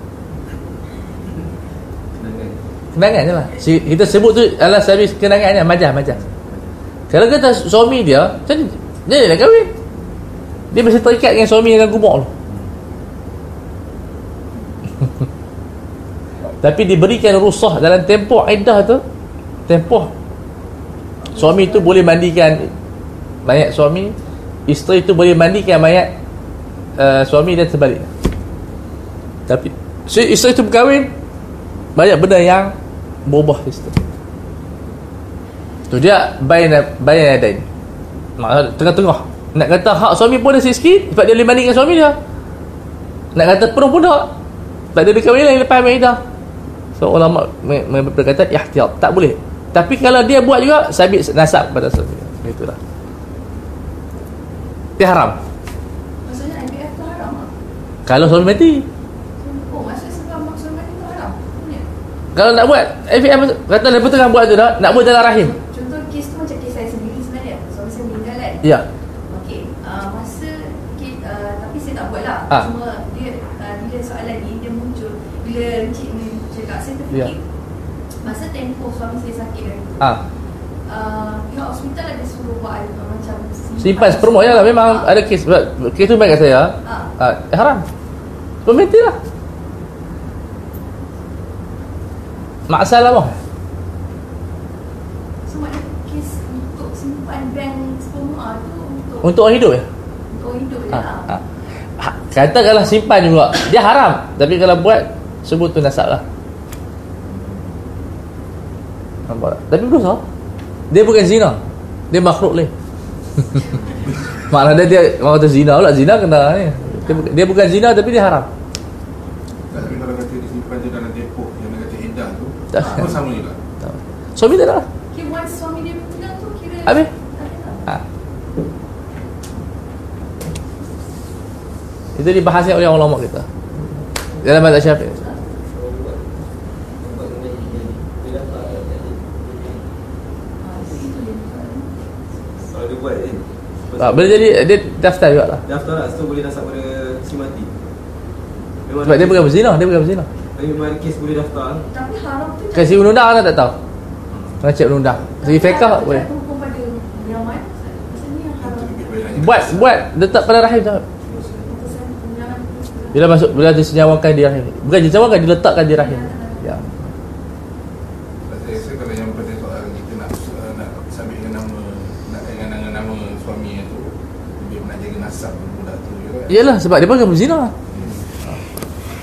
Kenangan je lah. Kita sebut tu adalah servis kenangan je Majah, majah. Kalau kata suami dia ni? Dia dah kahwin. Dia masih terikat dengan suami yang gubuk tu. Tapi diberikan rusah dalam tempoh iddah tu Tempoh. Suami tu boleh mandikan Mayat suami Isteri tu boleh mandikan mayat uh, Suami dan sebalik Tapi si Isteri tu berkahwin banyak benda yang berubah sistem tu dia bayan bayan adain tengah-tengah. Nak kata hak suami pun ada sikit sebab dia boleh mandikan suami dia. Nak kata penuh pun tak. Sebab dia berkahwin lagi lepas Maidah so ulama berkata ihtiyat tak boleh. Tapi kalau dia buat juga sabit nasab pada suami itulah dia haram? Maksudnya IVF tu haram kalau suami mati? Oh, maksudnya sebab maksud mati tu haram? Punya. kalau nak buat FIM kata lepas tengah buat tu dah nak buat dalam rahim. Contoh kes tu macam kes saya sendiri sebenarnya. Suami saya meninggal kan? Ya. Okey, uh, masa kes, uh, Tapi saya tak buat lah. Ah. Cuma dia uh, Bila soalan ni dia muncul Bila Encik ni cakap Saya terfikir Ya. Masa tempoh suami saya sakit kan? Ah uh, Pihak hospital ada suruh buat uh, Macam Simpan sperma ya lah. Memang ada kes Kes tu baik kat saya ah, eh, Haram. Pementi lah. Masalah apa? So maknanya kes untuk simpan bank sperma tu Untuk Untuk orang hidup ya? Untuk hidup je Ah, lah ah. Ha, Katakanlah simpan juga. Dia haram. Tapi kalau buat Sebut tu nasab lah. Nampak tak? Tapi berdosa Dia bukan zina. Dia makhluk ni Maknanya dia Orang kata zina pula. Zina kena ni dia, bukan- dia bukan zina Tapi dia haram. Tak, Tapi kalau kata disimpan je dalam depot Yang dia kata edah tu Tak. Apa sama juga? Suami tak ada. Lah once suami dia meninggal tu kira Habis? Tak ha. Itu dibahasnya oleh ulama kita. Dalam mazhab syafi'i Ah, itu- itu dia. Kalau dia buat eh ah, Boleh jadi Dia daftar juga lah Daftar lah So boleh nasab pada si mati. Memang Sebab dia bukan berzina Dia bukan berzina Tapi memang kes boleh daftar. Tapi haram tu Kasih undang-undang anda tak tahu? Kena cek undang-undang Segi fiqah boleh. Buat Buat Letak pada rahim tak. Bila masuk Bila dia senyawakan di rahim Bukan senyawakan Diletakkan di rahim Ya Saya rasa kalau yang pada soal kita nak uh, nak sabit dengan nama nak dengan nama, nama suami itu lebih nak jaga nasab budak Yelah sebab dia bukan berzina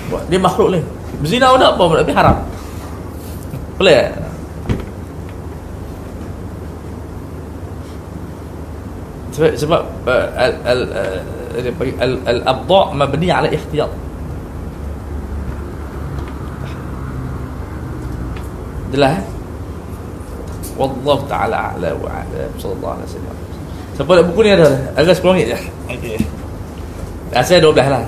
Buat Dia makhluk ni. Berzina pun tak apa Tapi haram. Boleh sebab sebab uh, al al bagi al al abda mabni ala ikhtiyar. Jelas eh? wallahu taala ala wa ala sallallahu alaihi wasallam. Siapa nak buku ni ada? Agak 10 ringgit je. Okey saya 12 lah